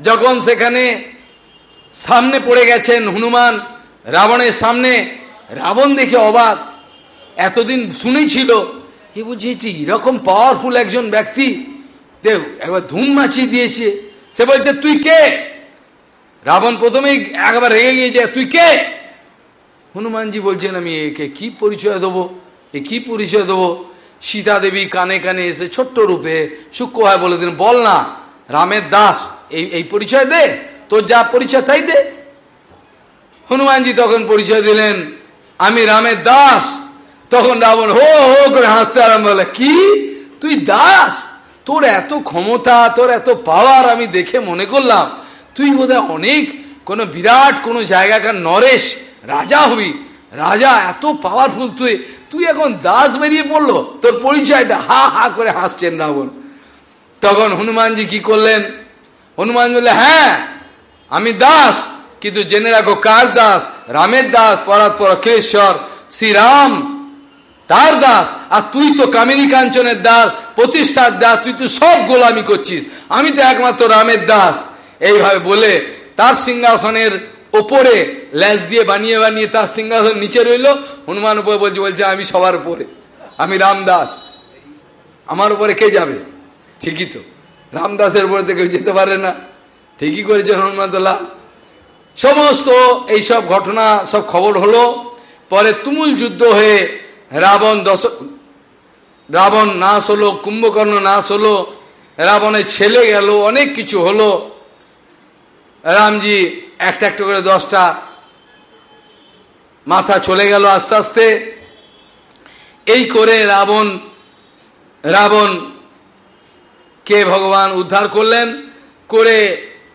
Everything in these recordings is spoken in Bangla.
যখন সেখানে সামনে পড়ে গেছেন হনুমান, রাবণের সামনে, রাবণ দেখে অবাক। এতদিন শুনেছিল এ বুঝেছি এরকম পাওয়ারফুল একজন ব্যক্তি, দেখ, একবার ধুম মাছিয়ে দিয়েছে। সে বলছে, তুই কে? রাবণ প্রথমেই একবার রেগে গিয়েছে তুই কে? হনুমানজি বলছেন, আমি একে কি পরিচয় দেবো? এ কি পরিচয় দেবো? সীতা দেবী কানে কানে এসে ছোট্ট রূপে সূক্ষ্ম হয় বলে দিন বল না, রামের দাস। এই এই পরিচয় দে, তোর যা পরিচয় তাই দে। হনুমানজি তখন পরিচয় দিলেন, আমি রামের দাস। তখন রাবণ হো হো করে হাসতে আরম্ভ হলে কি? তুই দাস? তোর এত ক্ষমতা, তোর এত পাওয়ার আমি দেখে মনে করলাম। তুই বোধহয় অনেক কোনো বিরাট কোনো জায়গাকার নরেশ, রাজা হবি। রাজা এত পাওয়ারফুল তুই তুই এখন দাস বেরিয়ে পড়ল। তোর পরিচয়টা হা হা করে হাসছেন রাবণ। তখন হনুমানজি কি করলেন? হনুমান বললে হ্যাঁ আমি দাস, কিন্তু জেনে রাখো কার দাস? রামের দাস পরাৎ পরকেশ্বর, শ্রীরাম, তার দাস, আর তুই তো কামিনী কাঞ্চনের দাস, প্রতিষ্ঠার দাস, তুই তো সব গোলামি করছিস। আমি তো একমাত্র রামের দাস। এইভাবে বলে তার সিংহাসনের ওপরে ল্যাস দিয়ে বানিয়ে বানিয়ে তার সিংহাসন নিচে রইল। হনুমান উপরে বলছে বলছে, আমি সবার উপরে, আমি রামদাস। আমার উপরে কে যাবে? ঠিকই তো। রামদাসের উপরে তো কেউ যেতে পারে না। ঠিকই করেছে হনুমানতলা সমস্ত এইসব ঘটনা, সব খবর হলো, পরে তুমুল যুদ্ধ হয়ে রাবণ দশ, রাবণ নাশ হলো, কুম্ভকর্ণ নাশ হলো, রাবণের ছেলে গেল, অনেক কিছু হলো। রামজি একটা একটা করে দশটা মাথা চলে গেল আস্তে আস্তে। এই করে রাবণ রাবণ কে ভগবান উদ্ধার করলেন? করে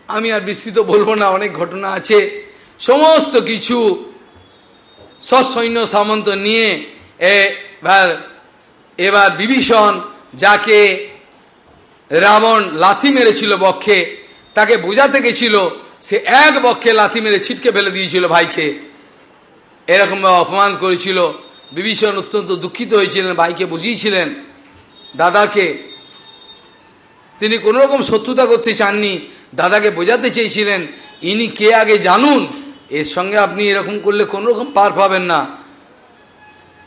আমি আর বিস্তৃত বলব না, অনেক ঘটনা আছে। সমস্ত কিছু সসৈন্য সামন্ত নিয়ে এবার এবার বিভীষণ যাকে রাবণ লাথি মেরেছিল বক্ষে, তাকে বোঝাতে গেছিল, সে এক বক্ষে লাথি মেরে ছিটকে ফেলে দিয়েছিল ভাইকে। এরকম অপমান করেছিল। বিভীষণ অত্যন্ত দুঃখিত হয়েছিলেন, ভাইকে বুঝিয়েছিলেন। দাদাকে তিনি কোনো রকম শত্রুতা করতে চাননি। দাদাকে বোঝাতে চেয়েছিলেন, ইনি কে আগে জানুন? এর সঙ্গে আপনি এরকম করলে কোনো রকম পার পাবেন না।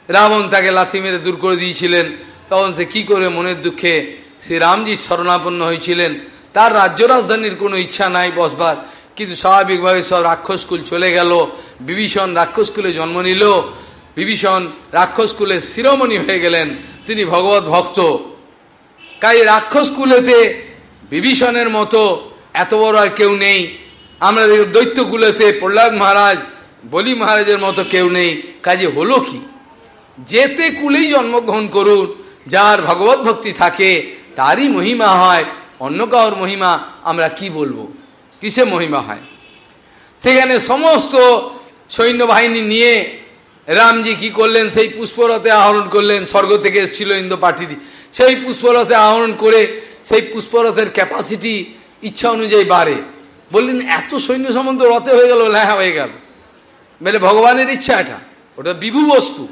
রাবণ তাকে লাথি মেরে দূর করে দিয়েছিলেন। তখন সে কি করে মনের দুঃখে সে রামজির শরণাপন্ন হয়েছিলেন। তার রাজ্য রাজধানীর কোনো ইচ্ছা নাই বসবার, কিন্তু স্বাভাবিকভাবে সব রাক্ষসকুল চলে গেল। বিভীষণ রাক্ষসকুলে জন্ম নিল। বিভীষণ রাক্ষসকুলের শিরোমণি হয়ে গেলেন। তিনি ভগবত ভক্ত। কাজে রাক্ষসকুলেতে বিভীষণের মতো এত বড় আর কেউ নেই। আমরা দৈত্যকুলেতে প্রহ্লাদ মহারাজ, বলি মহারাজের মতো কেউ নেই। কাজে হলো কি? যেতে কুলেই জন্মগ্রহণ করুন। যার ভগবত ভক্তি থাকে, তারই মহিমা হয়। অন্য কাউর মহিমা আমরা কি বলব? কিসে মহিমা হয়? সেখানে সমস্ত সৈন্যবাহিনী নিয়ে রামজি কি করলেন? সেই পুষ্পরথে আহরণ করলেন। স্বর্গ থেকে এসেছিল ইন্দ্র পাঠিদি। সেই পুষ্পরথে আহরণ করে সেই পুষ্পরথের ক্যাপাসিটি ইচ্ছা অনুযায়ী বাড়ে। বললেন, এত সৈন্য সম্বন্ধ রথে হয়ে গেল ল্যাহা হয়ে গেল। মানে ভগবানের ইচ্ছা এটা। ওটা বিভু বস্তু।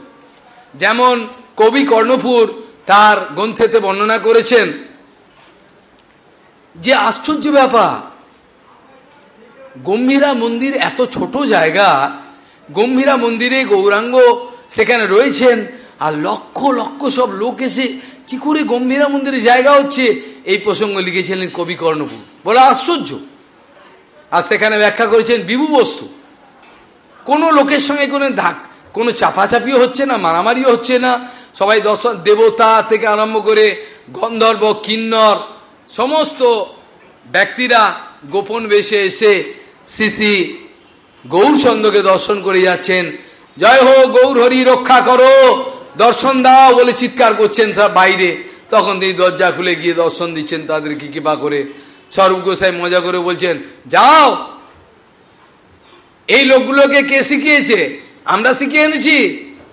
যেমন কবি কর্ণপুর তার গ্রন্থেতে বর্ণনা করেছেন যে, আশ্চর্য ব্যাপার, গম্ভীরা মন্দির এত ছোট জায়গা গম্ভীরা মন্দিরে গৌরাঙ্গ সেখানে রয়েছেন, আর লক্ষ লক্ষ সব লোক এসে, কি করে গম্ভীরা মন্দিরে জায়গা হচ্ছে? এই প্রসঙ্গ লিখেছিলেন কবি কর্ণপুর বলে আশ্চর্য। আর সেখানে ব্যাখ্যা করেছেন বিভু বস্তু। কোনো লোকের সঙ্গে কোনো ধাক, কোনো চাপাচাপিও হচ্ছে না, মারামারিও হচ্ছে না। সবাই দর্শন, দেবতা থেকে আরম্ভ করে গন্ধর্ব, কিন্নর, সমস্ত ব্যক্তিরা গোপন বেশে এসে শ্রী শ্রী গৌরচন্দ্রকে দর্শন করে যাচ্ছেন। জয় হো গৌর হরি, রক্ষা করো। দর্শন দাও বলে চিৎকার করছেন সব বাইরে। তখন তিনি দরজা খুলে গিয়ে দর্শন দিচ্ছেন তাদেরকে কৃপা করে। স্বরূপ গোসাই মজা করে বলছেন, যাও। এই লোকগুলোকে কে শিখিয়েছে? আমরা শিখিয়ে এনেছি।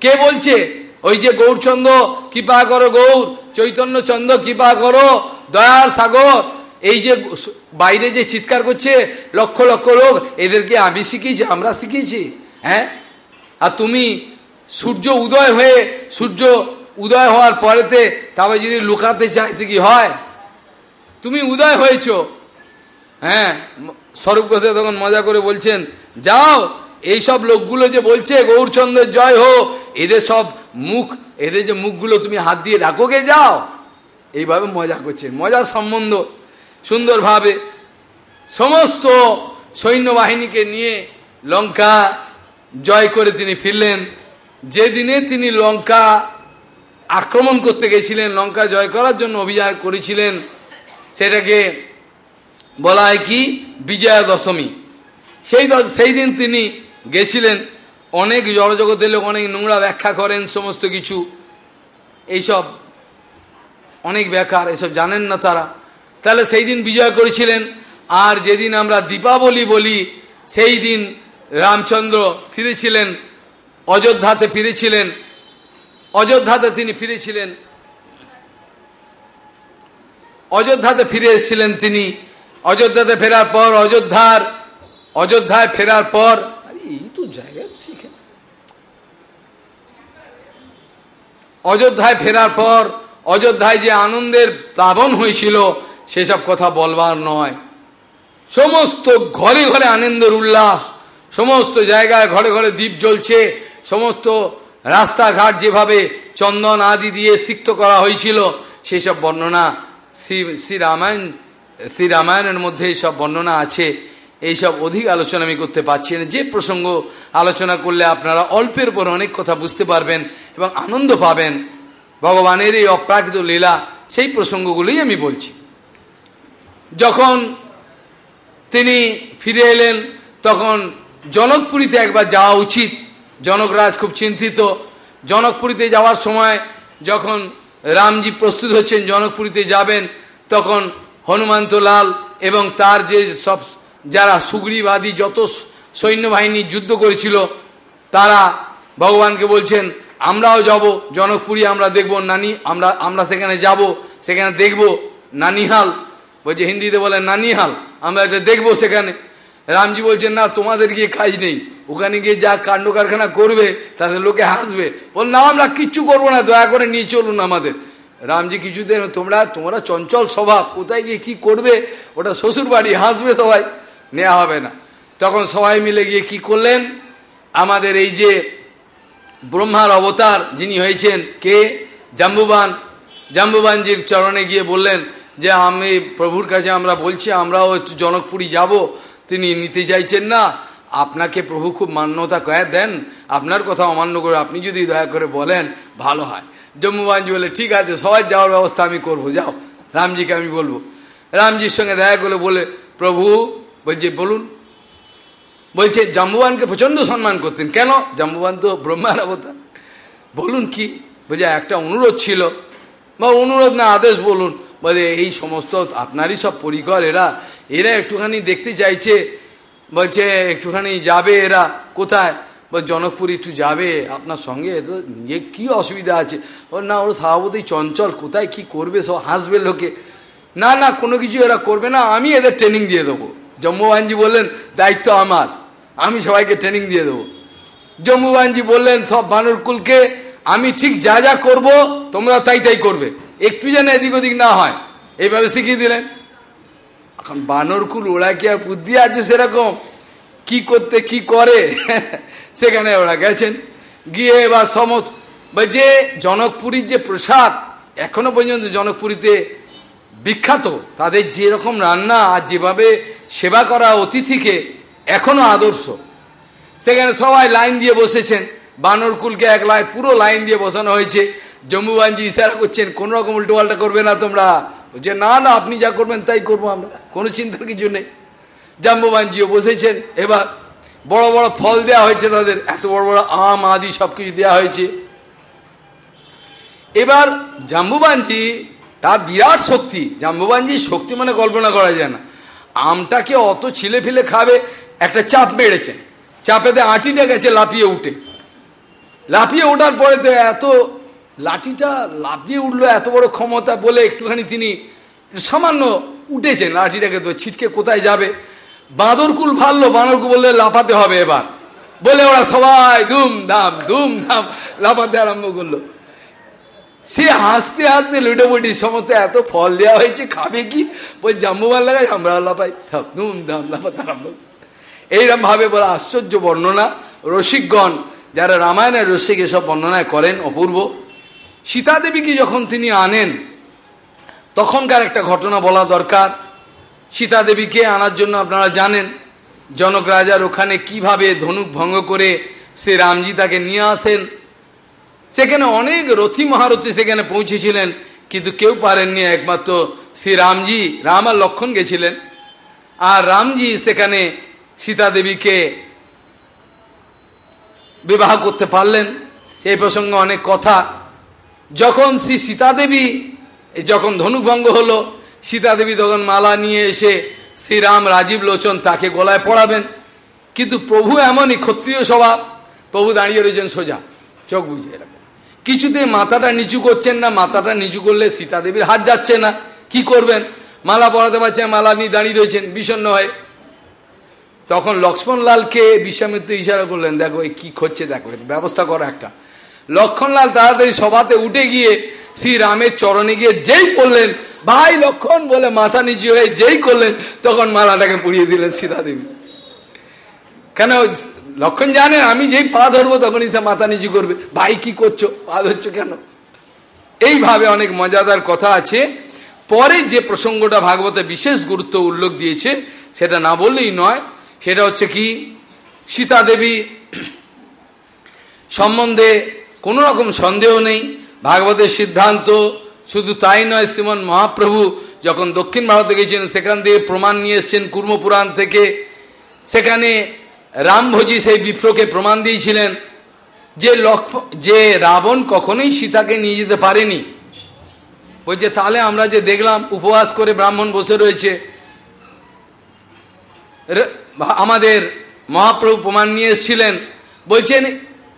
কে বলছে? ওই যে গৌরচন্দ্র, কৃপা করো গৌর। চৈতন্য চন্দ্র, কৃপা করো। দয়ার সাগর। এই যে বাইরে যে চিৎকার করছে, লক্ষ লক্ষ লোক, এদেরকে আমি শিখিয়েছি, আমরা শিখিয়েছি হ্যাঁ? আর তুমি সূর্য উদয় হয়ে, সূর্য উদয় হওয়ার পরেতে তবে যদি লুকাতে চাইতে কি হয়? তুমি উদয় হয়েছ। হ্যাঁ? স্বরূপ ঘোষে তখন মজা করে বলছেন, যাও এই সব লোকগুলো যে বলছে, গৌরচন্দ্রের জয় হো এদের সব মুখ, এদের যে মুখগুলো তুমি হাত দিয়ে গে, যাও। এইভাবে মজা করছেন। মজার সম্বন্ধ। সুন্দরভাবে সমস্ত সৈন্যবাহিনীকে নিয়ে লঙ্কা জয় করে তিনি ফিরলেন। যেদিনে তিনি লঙ্কা আক্রমণ করতে গেছিলেন, লঙ্কা জয় করার জন্য অভিযান করেছিলেন, সেটাকে বলা হয় কি? বিজয়া দশমী সেই সেই দিন তিনি গেছিলেন। অনেক জড়জগতের লোক, অনেক নোংরা ব্যাখ্যা করেন, সমস্ত কিছু। এইসব অনেক ব্যাখ্যার, এসব জানেন না তারা। তাহলে সেই দিন বিজয় করেছিলেন। আর যেদিন আমরা দীপাবলি বলি সেই দিন রামচন্দ্র ফিরেছিলেন অযোধ্যাতে ফিরেছিলেন। অযোধ্যাতে তিনি ফিরেছিলেন। অযোধ্যাতে ফিরে এসেছিলেন তিনি। অযোধ্যাতে ফেরার পর অযোধ্যার অযোধ্যায় ফেরার পর। এই তো জায়গা অযোধ্যায় ফেরার পর অযোধ্যায় যে আনন্দের প্লাবন হয়েছিল সেসব কথা বলবার নয়। সমস্ত ঘরে ঘরে আনন্দের উল্লাস, সমস্ত জায়গায় ঘরে ঘরে দ্বীপ জ্বলছে, সমস্ত রাস্তাঘাট যেভাবে চন্দন আদি দিয়ে সিক্ত করা হয়েছিল, সেসব বর্ণনা শ্রী শ্রী রামায়ণ, শ্রী রামায়ণের মধ্যে এইসব বর্ণনা আছে। এইসব অধিক আলোচনা আমি করতে পারছি না। যে প্রসঙ্গ আলোচনা করলে আপনারা অল্পের পর অনেক কথা বুঝতে পারবেন এবং আনন্দ পাবেন। ভগবানের এই অপ্রাকৃত লীলা, সেই প্রসঙ্গগুলোই আমি বলছি। যখন তিনি ফিরে এলেন, তখন জনকপুরীতে একবার যাওয়া উচিত। জনকরাজ খুব চিন্তিত। জনকপুরীতে যাওয়ার সময় যখন রামজি প্রস্তুত হচ্ছেন জনকপুরীতে যাবেন, তখন হনুমন্ত লাল এবং তার যে সব যারা সুগ্রীবাদী যত সৈন্যবাহিনী যুদ্ধ করেছিল, তারা ভগবানকে বলছেন, আমরাও যাব, জনকপুরী আমরা দেখব, নানি, আমরা আমরা সেখানে যাব, সেখানে দেখব নানিহাল। বলছে হিন্দিতে বলে, নানিহাল আমরা এটা দেখব সেখানে। রামজি বলছেন না, তোমাদের গিয়ে কাজ নেই। ওখানে গিয়ে যা কাণ্ড কারখানা করবে তাদের লোকে হাসবে। বল, না, আমরা কিচ্ছু করব না, দয়া করে নিয়ে চলুন আমাদের। রামজি কিছুতে তোমরা তোমরা চঞ্চল স্বভাব, কোথায় গিয়ে কি করবে? ওটা শ্বশুর বাড়ি হাসবে সবাই। নেওয়া হবে না। তখন সবাই মিলে গিয়ে কি করলেন? আমাদের এই যে ব্রহ্মার অবতার যিনি হয়েছেন, কে? জাম্বুবান। জাম্বুবানজির চরণে গিয়ে বললেন যে আমি প্রভুর কাছে আমরা বলছি, আমরাও একটু জনকপুরী যাব। তিনি নিতে চাইছেন না। আপনাকে প্রভু খুব মান্যতা কয়ে দেন। আপনার কথা অমান্য করে আপনি যদি দয়া করে বলেন, ভালো হয়। জম্মুবানজি বলে, ঠিক আছে সবাই যাওয়ার ব্যবস্থা আমি করব, যাও। রামজিকে আমি বলব। রামজির সঙ্গে দেখা করে বলে, প্রভু, বলছে, বলুন। বলছে জাম্বুবানকে প্রচণ্ড সম্মান করতেন। কেন? জাম্বুবান তো ব্রহ্মার অবতার। বলুন কি? বলছে, একটা অনুরোধ ছিল। বা অনুরোধ না, আদেশ বলুন। বলে, এই সমস্ত আপনারই সব পরিকর এরা। এরা একটুখানি দেখতে চাইছে। বলছে, একটুখানি যাবে এরা। কোথায়? বা জনকপুর একটু যাবে আপনার সঙ্গে। তো যে কী অসুবিধা আছে? ওর না, ওর স্বভাবতই চঞ্চল। কোথায় কি করবে? সব হাসবে লোকে। না না, কোনো কিছু এরা করবে না। আমি এদের ট্রেনিং দিয়ে দেবো। জম্মুবানজি বললেন, দায়িত্ব আমার। আমি সবাইকে ট্রেনিং দিয়ে দেবো। জম্মুবানজি বললেন, সব বানরকুলকে আমি ঠিক যা যা করব, তোমরা তাই তাই করবে। একটু যেন এদিক ওদিক না হয়। এইভাবে শিখিয়ে দিলেন। এখন বানরকুল ওরা কি আর বুদ্ধি আছে সেরকম। কি করতে, কি করে? সেখানে ওরা গেছেন। গিয়ে এবার সমস্ত যে জনকপুরীর যে প্রসাদ, এখনও পর্যন্ত জনকপুরীতে বিখ্যাত, তাদের যেরকম রান্না আর যেভাবে সেবা করা অতিথিকে এখনও আদর্শ। সেখানে সবাই লাইন দিয়ে বসেছেন। বানরকুলকে এক লাইন পুরো লাইন দিয়ে বসানো হয়েছে। জম্মুবানজি ইশারা করছেন, কোনো রকম উল্টোপাল্টা করবে না তোমরা। যে না না, আপনি যা করবেন তাই করব আমরা। কোনো চিন্তার কিছু নেই। জাম্বুবানজিও বসেছেন। এবার বড় বড় ফল দেওয়া হয়েছে তাদের। এত বড় বড় আম আদি সব কিছু দেওয়া হয়েছে। এবার জাম্বুবানজি তার বিরাট শক্তি। জাম্বুবানজির শক্তি মানে কল্পনা করা যায় না। আমটাকে অত ছিলে ফিলে খাবে, একটা চাপ মেরেছেন চাপেতে আটিটা গেছে লাফিয়ে উঠে। লাফিয়ে ওঠার পরে তো এত লাঠিটা লাফিয়ে উঠল, এত বড় ক্ষমতা বলে একটুখানি তিনি সামান্য উঠেছেন লাঠিটাকে তো ছিটকে কোথায় যাবে? বাঁদরকুল ভাললো বাঁদরকুল বললে লাফাতে হবে এবার। বলে ওরা সবাই ধুম ধাম ধুম ধাম লাফাতে আরম্ভ করল। সে হাসতে হাসতে লুটোপুটি সমস্ত এত ফল দেওয়া হয়েছে, খাবে কি? বল জাম্বুবার লাগাই, আমরা লাফাই, সব ধুম ধাম লাফাতে আরম্ভ এইরকম ভাবে বলে আশ্চর্য বর্ণনা, রসিকগণ যারা রামায়ণের রসিক এসব বর্ণনায় করেন অপূর্ব, সীতাদেবীকে যখন তিনি আনেন, তখনকার একটা ঘটনা বলা দরকার। সীতাদেবীকে আনার জন্য আপনারা জানেন, জনক রাজার ওখানে কীভাবে ধনুক ভঙ্গ করে সে রামজি তাকে নিয়ে আসেন। সেখানে অনেক রথী মহারথী সেখানে পৌঁছেছিলেন, কিন্তু কেউ পারেননি, একমাত্র শ্রী রামজি, রাম আর লক্ষণ গেছিলেন। আর রামজি সেখানে সীতা দেবীকে বিবাহ করতে পারলেন। সেই প্রসঙ্গে অনেক কথা। যখন শ্রী সীতাদেবী যখন ধনুভঙ্গ হলো, সীতাদেবী তখন মালা নিয়ে এসে শ্রীরাম রাজীব লোচন তাকে গলায় পড়াবেন কিন্তু প্রভু এমনই ক্ষত্রিয় স্বভাব, প্রভু দাঁড়িয়ে রয়েছেন সোজা, চোখ বুঝে এরকম। কিছুতে মাথাটা নিচু করছেন না, মাথাটা নিচু করলে সীতাদেবীর হাত যাচ্ছে না। কি করবেন? মালা পড়াতে পারছেন, মালা নিয়ে দাঁড়িয়ে রয়েছেন বিষণ্ন হয় তখন লক্ষ্মণলালকে বিশ্বামিত্র ইশারা করলেন, দেখো কি করছে দেখো ব্যবস্থা করো একটা। লক্ষণলাল তাড়াতাড়ি সভাতে উঠে গিয়ে শ্রী রামের চরণে গিয়ে যেই করলেন ভাই লক্ষণ বলে মাথা নিচু হয়ে যেই করলেন, তখন মালাটাকে পুড়িয়ে দিলেন সীতাদেবী। কেন লক্ষণ জানেন আমি যেই পা ধরবো, তখনই সে মাথা নিচু করবে। ভাই, কি করছ? পা ধরছো কেন? এইভাবে অনেক মজাদার কথা আছে। পরে যে প্রসঙ্গটা ভাগবতে বিশেষ গুরুত্ব উল্লেখ দিয়েছে, সেটা না বললেই নয় সেটা হচ্ছে কি? সীতা দেবী সম্বন্ধে কোনো রকম সন্দেহ নেই। ভাগবতের সিদ্ধান্ত শুধু তাই নয়, শ্রীমন মহাপ্রভু যখন দক্ষিণ ভারতে গেছিলেন সেখান দিয়ে প্রমাণ নিয়ে এসছেন কুর্মপুরাণ থেকে। সেখানে রামভোজি সেই বিপ্রকে প্রমাণ দিয়েছিলেন যে লক্ষ, যে রাবণ কখনোই সীতাকে নিয়ে যেতে পারেনি। বলছে, তাহলে আমরা যে দেখলাম, উপবাস করে ব্রাহ্মণ বসে রয়েছে আমাদের মহাপ্রভু প্রমাণ নিয়ে এসেছিলেন বলছেন,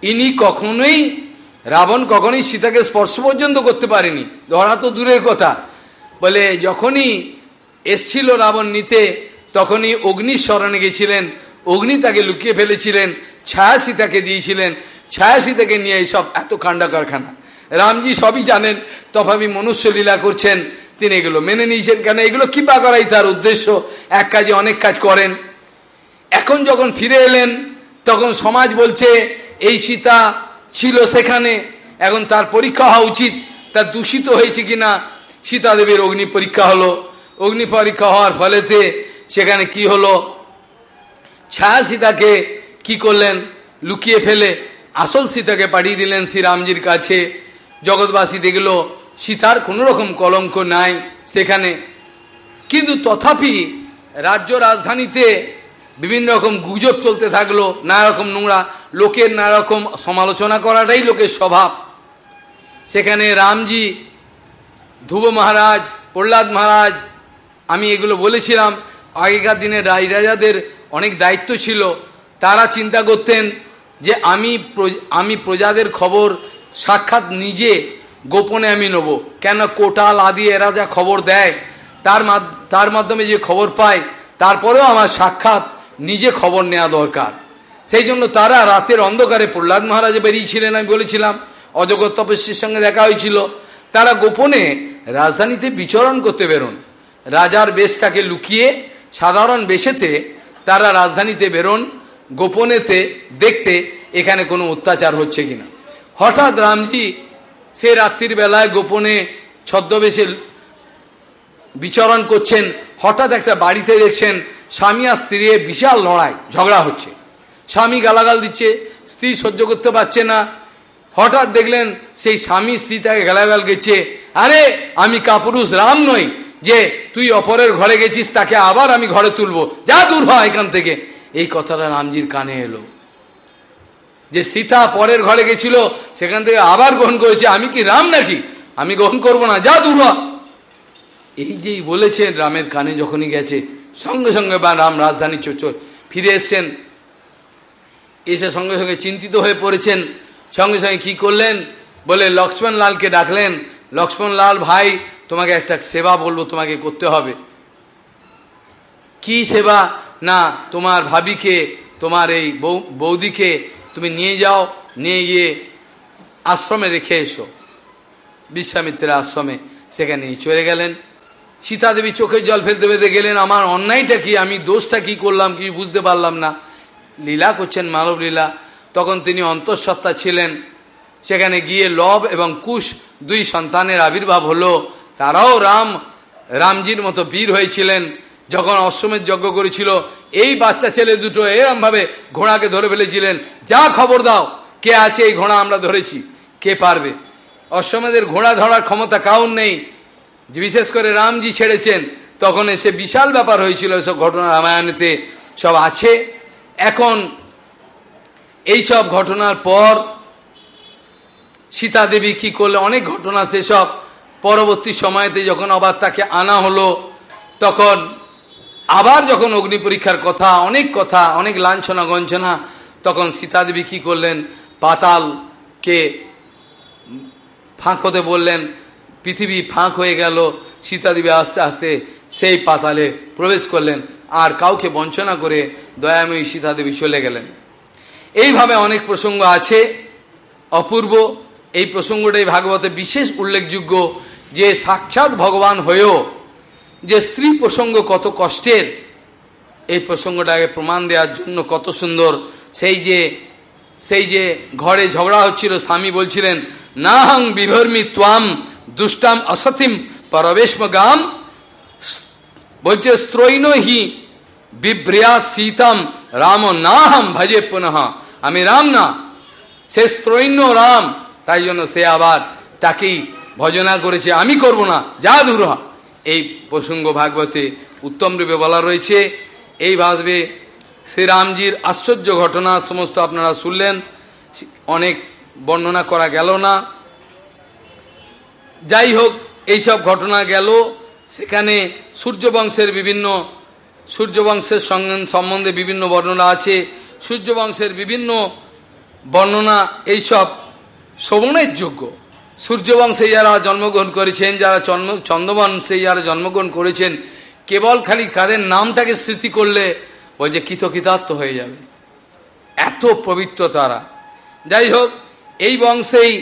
ইনি কখনোই রাবণ কখনোই সীতাকে স্পর্শ পর্যন্ত করতে পারেনি। ধরা তো দূরের কথা। বলে, যখনই এসছিল রাবণ নিতে, তখনই অগ্নির স্মরণে গেছিলেন। অগ্নি তাকে লুকিয়ে ফেলেছিলেন, ছায়া সীতাকে দিয়েছিলেন। ছায়া সীতাকে নিয়ে এইসব এত কাণ্ডা কারখানা। রামজি সবই জানেন তথাপি মনুষ্য লীলা করছেন, তিনি এগুলো মেনে নিয়েছেন কেন? এগুলো কৃপা করাই তার উদ্দেশ্য? এক কাজে অনেক কাজ করেন। এখন যখন ফিরে এলেন, তখন সমাজ বলছে, এই সীতা ছিল সেখানে, এখন তার পরীক্ষা হওয়া উচিত। তার দূষিত হয়েছে কিনা? সীতা দেবীর অগ্নি পরীক্ষা হলো। অগ্নি পরীক্ষা হওয়ার ফলেতে সেখানে কি হলো? ছায়া সীতাকে কি করলেন? লুকিয়ে ফেলে আসল সীতাকে পাঠিয়ে দিলেন শ্রীরামজির কাছে। জগৎবাসী দেখল, সীতার কোনো রকম কলঙ্ক নাই সেখানে। কিন্তু তথাপি রাজ্য রাজধানীতে বিভিন্ন রকম গুজব চলতে থাকল, নানা রকম নোংরা, লোকের নানা রকম সমালোচনা করাটাই লোকের স্বভাব। সেখানে রামজি, ধ্রুব মহারাজ, প্রহ্লাদ মহারাজ, আমি এগুলো বলেছিলাম, আগেকার দিনে রাজ রাজাদের অনেক দায়িত্ব ছিল। তারা চিন্তা করতেন যে আমি আমি প্রজাদের খবর সাক্ষাৎ নিজে গোপনে আমি নেব। কেন কোটাল আদি এরা যা খবর দেয়, তার তার মাধ্যমে যে খবর পায়, তারপরেও আমার সাক্ষাৎ নিজে খবর নেওয়া দরকার। সেই জন্য তারা রাতের অন্ধকারে প্রহ্লাদ মহারাজ বেরিয়েছিলেন, আমি বলেছিলাম, অজগর তপস্বীর সঙ্গে দেখা হয়েছিল। তারা গোপনে রাজধানীতে বিচরণ করতে বেরোন। রাজার বেশটাকে লুকিয়ে, সাধারণ বেশেতে তারা রাজধানীতে বেরোন, গোপনেতে দেখতে এখানে কোনো অত্যাচার হচ্ছে কিনা। হঠাৎ রামজি সে রাত্রির বেলায় গোপনে ছদ্মবেশে বিচরণ করছেন, হঠাৎ একটা বাড়িতে দেখছেন স্বামী আর স্ত্রীর বিশাল লড়াই, ঝগড়া হচ্ছে। স্বামী গালাগাল দিচ্ছে, স্ত্রী সহ্য করতে পারছে না। হঠাৎ দেখলেন সেই স্বামী স্ত্রী তাকে গালাগাল গেছে আরে, আমি কাপুরুষ, রাম নই যে তুই অপরের ঘরে গেছিস, তাকে আবার আমি ঘরে তুলবো। যা দূর হয় এখান থেকে। এই কথাটা রামজির কানে এলো। যে সীতা পরের ঘরে গেছিল, সেখান থেকে আবার গ্রহণ করেছে, আমি কি রাম নাকি? আমি গ্রহণ করব না, যা দূর এই যেই বলেছেন রামের কানে যখনই গেছে, সঙ্গে সঙ্গে বা রাম রাজধানী চোর ফিরে এসছেন। এসে সঙ্গে সঙ্গে চিন্তিত হয়ে পড়েছেন। সঙ্গে সঙ্গে কি করলেন? বলে, লক্ষ্মণ লালকে ডাকলেন, লক্ষ্মণ লাল, ভাই, তোমাকে একটা সেবা বলব, তোমাকে করতে হবে। কি সেবা? না, তোমার ভাবিকে, তোমার এই বৌদিকে তুমি নিয়ে যাও, নিয়ে গিয়ে আশ্রমে রেখে এসো। বিশ্বামিত্রের আশ্রমে সেখানে চলে গেলেন। সীতা দেবী চোখের জল ফেলতে ফেলতে গেলেন, আমার অন্যায়টা কি? আমি দোষটা কি করলাম? কি বুঝতে পারলাম না। লীলা করছেন মানব লীলা। তখন তিনি অন্তঃসত্ত্বা ছিলেন। সেখানে গিয়ে লব এবং কুশ দুই সন্তানের আবির্ভাব হলো। তারাও রাম, রামজির মতো বীর হয়েছিলেন। যখন অশ্বমের যজ্ঞ করেছিল, এই বাচ্চা ছেলে দুটো এরমভাবে ঘোড়াকে ধরে ফেলেছিলেন, যা খবর দাও, কে আছে এই ঘোড়া আমরা ধরেছি, কে পারবে? অশ্বমেধের ঘোড়া ধরার ক্ষমতা কাউন নেই। বিশেষ করে রামজি ছেড়েছেন, তখন এসে বিশাল ব্যাপার হয়েছিল, এসব ঘটনা রামায়ণেতে সব আছে। এখন এই সব ঘটনার পর সীতা দেবী কী করলে, অনেক ঘটনা সেসব। পরবর্তী সময়তে যখন আবার তাকে আনা হলো, তখন আবার যখন অগ্নি পরীক্ষার কথা, অনেক কথা, অনেক লাঞ্ছনা গঞ্ছনা তখন সীতা দেবী কী করলেন? পাতালকে ফাঁক হতে বললেন, পৃথিবী ফাঁক হয়ে গেল। সীতাদেবী আস্তে আস্তে সেই পাতালে প্রবেশ করলেন, আর কাউকে বঞ্চনা করে দয়াময়ী সীতাদেবী চলে গেলেন। এইভাবে অনেক প্রসঙ্গ আছে, অপূর্ব। এই প্রসঙ্গটাই ভাগবতে বিশেষ উল্লেখযোগ্য যে সাক্ষাৎ ভগবান হয়েও যে স্ত্রী প্রসঙ্গ কত কষ্টের, এই প্রসঙ্গটাকে প্রমাণ দেওয়ার জন্য কত সুন্দর। সেই যে সেই যে ঘরে ঝগড়া হচ্ছিল, স্বামী বলছিলেন না হং বিভর্মি ত্বাম দুষ্টাম অসথিম পরবেশম গাম বলছে স্ত্রৈন হি বিভ্রিয়াত সীতাম রাম না হম ভজে পুনঃ। আমি রাম না, সে স্ত্রৈন্য রাম। তাই জন্য সে আবার তাকেই ভজনা করেছে, আমি করব না, যা দূর এই প্রসঙ্গ ভাগবতে উত্তম রূপে বলা রয়েছে, এই ভাবে শ্রীরামজির আশ্চর্য ঘটনা সমস্ত আপনারা শুনলেন, অনেক বর্ণনা করা গেল না। যাই হোক, এইসব ঘটনা গেল। সেখানে সূর্যবংশের বিভিন্ন, সূর্যবংশের সম্বন্ধে বিভিন্ন বর্ণনা আছে। সূর্যবংশের বিভিন্ন বর্ণনা এইসব শ্রবণের যোগ্য। সূর্যবংশে যারা জন্মগ্রহণ করেছেন, যারা জন্ম চন্দ্রবংশে যারা জন্মগ্রহণ করেছেন, কেবল খালি কাদের নামটাকে স্মৃতি করলে ওই যে কৃতকৃতার্থ হয়ে যাবে। এত পবিত্র তারা। যাই হোক এই বংশেই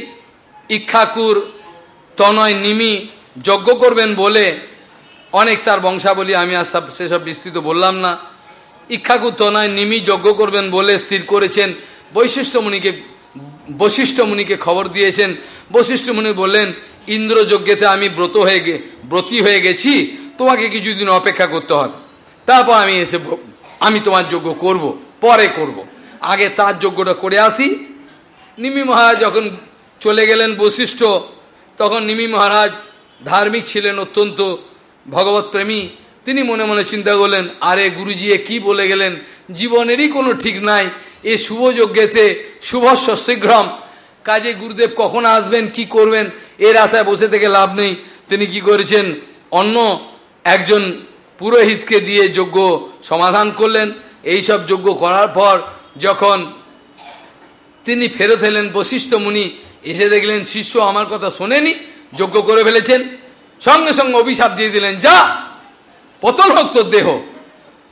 ইক্ষাকুর, তনয়, নিমি যজ্ঞ করবেন বলে অনেক তার বংশাবলী আমি আর সব সেসব বিস্তৃত বললাম না। ইক্ষাকুর, তনয়, নিমি যজ্ঞ করবেন বলে স্থির করেছেন বৈশিষ্ট্য মুনিকে বশিষ্ঠ মুনিকে খবর দিয়েছেন। বশিষ্ঠ মুনি বললেন ইন্দ্র যজ্ঞেতে আমি ব্রত হয়ে গে, ব্রতী হয়ে গেছি, তোমাকে কিছুদিন অপেক্ষা করতে হবে। তারপর আমি এসে আমি তোমার যজ্ঞ করব, পরে করব। আগে তার যজ্ঞটা করে আসি। নিমি মহারাজ যখন চলে গেলেন বশিষ্ঠ, তখন নিমি মহারাজ ধার্মিক ছিলেন অত্যন্ত ভগবত প্রেমী তিনি মনে মনে চিন্তা করলেন, আরে গুরুজি এ কী বলে গেলেন? জীবনেরই কোনো ঠিক নাই। এ শুভ যজ্ঞেতে শুভ শীঘ্রম। কাজে গুরুদেব কখন আসবেন, কি করবেন, এর আশায় বসে থেকে লাভ নেই। তিনি কি করেছেন? অন্য একজন পুরোহিতকে দিয়ে যজ্ঞ সমাধান করলেন। এই সব যজ্ঞ করার পর যখন তিনি ফেরত এলেন, বশিষ্ঠ মুনি এসে দেখলেন, শিষ্য আমার কথা শোনেনি, যজ্ঞ করে ফেলেছেন। সঙ্গে সঙ্গে অভিশাপ দিয়ে দিলেন, যা, পতন হোক তোর দেহ।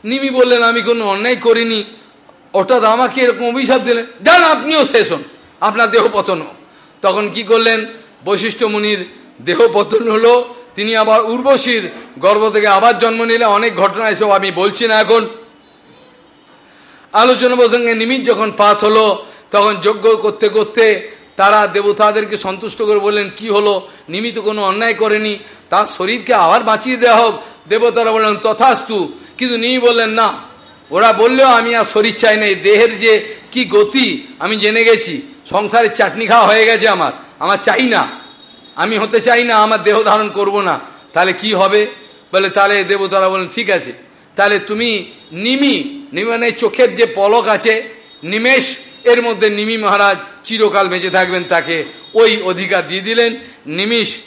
নিমি বললেন, আমি কোনো অন্যায় করিনি অর্থাৎ আমাকে এরকম অভিশাপ দিলেন যান আপনিও শেষ হন, আপনার দেহ পতন তখন কি করলেন? বৈশিষ্ট্য মুনির দেহ পতন হলো, তিনি আবার উর্বশীর গর্ভ থেকে আবার জন্ম নিলে অনেক ঘটনা এসব আমি বলছি না এখন। আলোচনা প্রসঙ্গে নিমিত যখন পাত হলো, তখন যজ্ঞ করতে করতে তারা দেবতাদেরকে সন্তুষ্ট করে বললেন, কি হলো? নিমিত কোনো অন্যায় করেনি, তার শরীরকে আবার বাঁচিয়ে দেওয়া হোক। দেবতারা বললেন, তথাস্তু। কিন্তু নিমি বললেন, না। ওরা বললেও আমি আর শরীর চাই না দেহের যে কি গতি, আমি জেনে গেছি। সংসারের চাটনি খাওয়া হয়ে গেছে আমার। আমার চাই না। আমি হতে চাই না, আমার দেহ ধারণ করব না। তাহলে কি হবে? বলে, তাহলে দেবতারা বলেন ঠিক আছে। তাহলে তুমি নিমি মানে চোখের যে পলক আছে, নিমেষ, এর মধ্যে নিমি মহারাজ চিরকাল বেঁচে থাকবেন তাকে। ওই অধিকার দিয়ে দিলেন। নিমিষ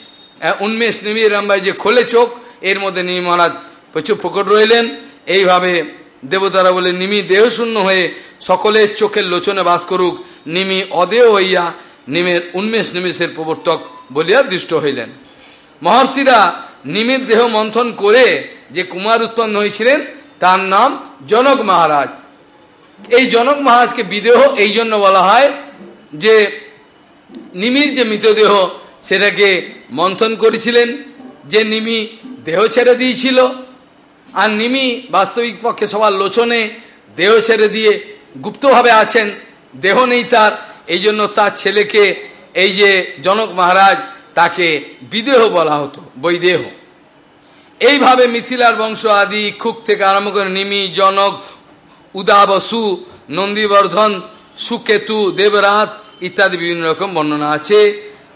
উন্মেষ, নিমি রামবাই যে খোলে চোখ, এর মধ্যে নিমি মহারাজ প্রচুর প্রকট রইলেন। এইভাবে দেবতারা বলে, নিমি দেহশূন্য হয়ে সকলের চোখের লোচনে বাস করুক। নিমি অদেহ হইয়া নিমের উন্মেষ নিমেষের প্রবর্তক বলিয়া দৃষ্ট হইলেন। মহর্ষিরা নিমির দেহ মন্থন করে যে কুমার উৎপন্ন হয়েছিলেন, তার নাম জনক মহারাজ। এই জনক মহারাজকে বিদেহ এই জন্য বলা হয় যে, নিমির যে মৃতদেহ, সেটাকে মন্থন করেছিলেন, যে নিমি দেহ ছেড়ে দিয়েছিল আর নিমি বাস্তবিক পক্ষে সবার লোচনে দেহ ছেড়ে দিয়ে গুপ্তভাবে আছেন, দেহ নেই তার এই জন্য তার ছেলেকে এই যে জনক মহারাজ তাকে বিদেহ বলা হতো, বৈদেহ। এইভাবে মিথিলার বংশ আদি খুক থেকে আরম্ভ করে নিমি, জনক, উদাবসু, নন্দীবর্ধন, সুকেতু, দেবরাত ইত্যাদি বিভিন্ন রকম বর্ণনা আছে।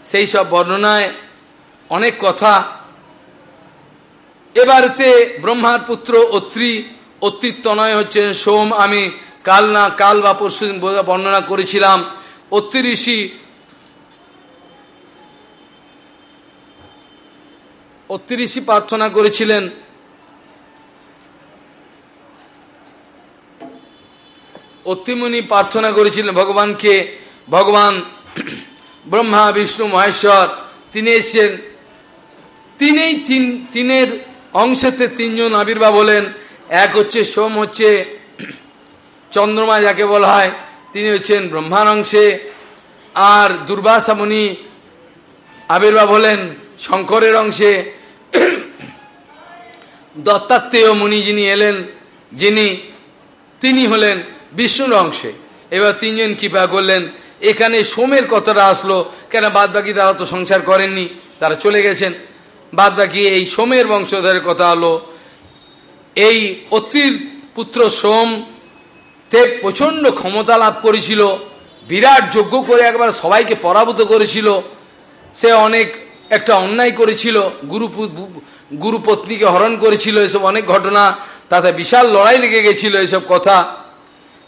সেই সব বর্ণনায় অনেক কথা এবারেতে ব্রহ্মার পুত্র অত্রি অত্রিত্বনয় হচ্ছে সোম আমি কাল না, কাল বা পরশু বর্ণনা করেছিলাম। অত্রি ঋষি অত্রি ঋষি প্রার্থনা করেছিলেন। অত্রিমুনি প্রার্থনা করেছিলেন ভগবানকে। ভগবান ব্রহ্মা, বিষ্ণু, মহেশ্বর, তিনি এসছেন। তিনেই তিন, তিনের অংশেতে তিনজন আবির্ভাব হলেন। এক হচ্ছে সোম, হচ্ছে চন্দ্রমা, যাকে বলা হয়। তিনি হচ্ছেন ব্রহ্মার অংশে। আর দুর্বাসা মুনি আবির্ভাব হলেন শঙ্করের অংশে। দত্তাত্রেয় মুনি যিনি এলেন, যিনি, তিনি হলেন বিষ্ণুর অংশে। এবার তিনজন কৃপা করলেন। এখানে সোমের কথাটা আসলো, কেন বাদ বাকি তারা তো সংসার করেননি, তারা চলে গেছেন। বাদ বাকি এই সোমের বংশধরের কথা হলো, এই অতির পুত্র সোম তে প্রচণ্ড ক্ষমতা লাভ করেছিল, বিরাট যজ্ঞ করে একবার সবাইকে পরাভূত করেছিল, সে অনেক একটা অন্যায় করেছিল, গুরু গুরুপত্নীকে হরণ করেছিল, এসব অনেক ঘটনা, তাতে বিশাল লড়াই লেগে গেছিল এসব কথা।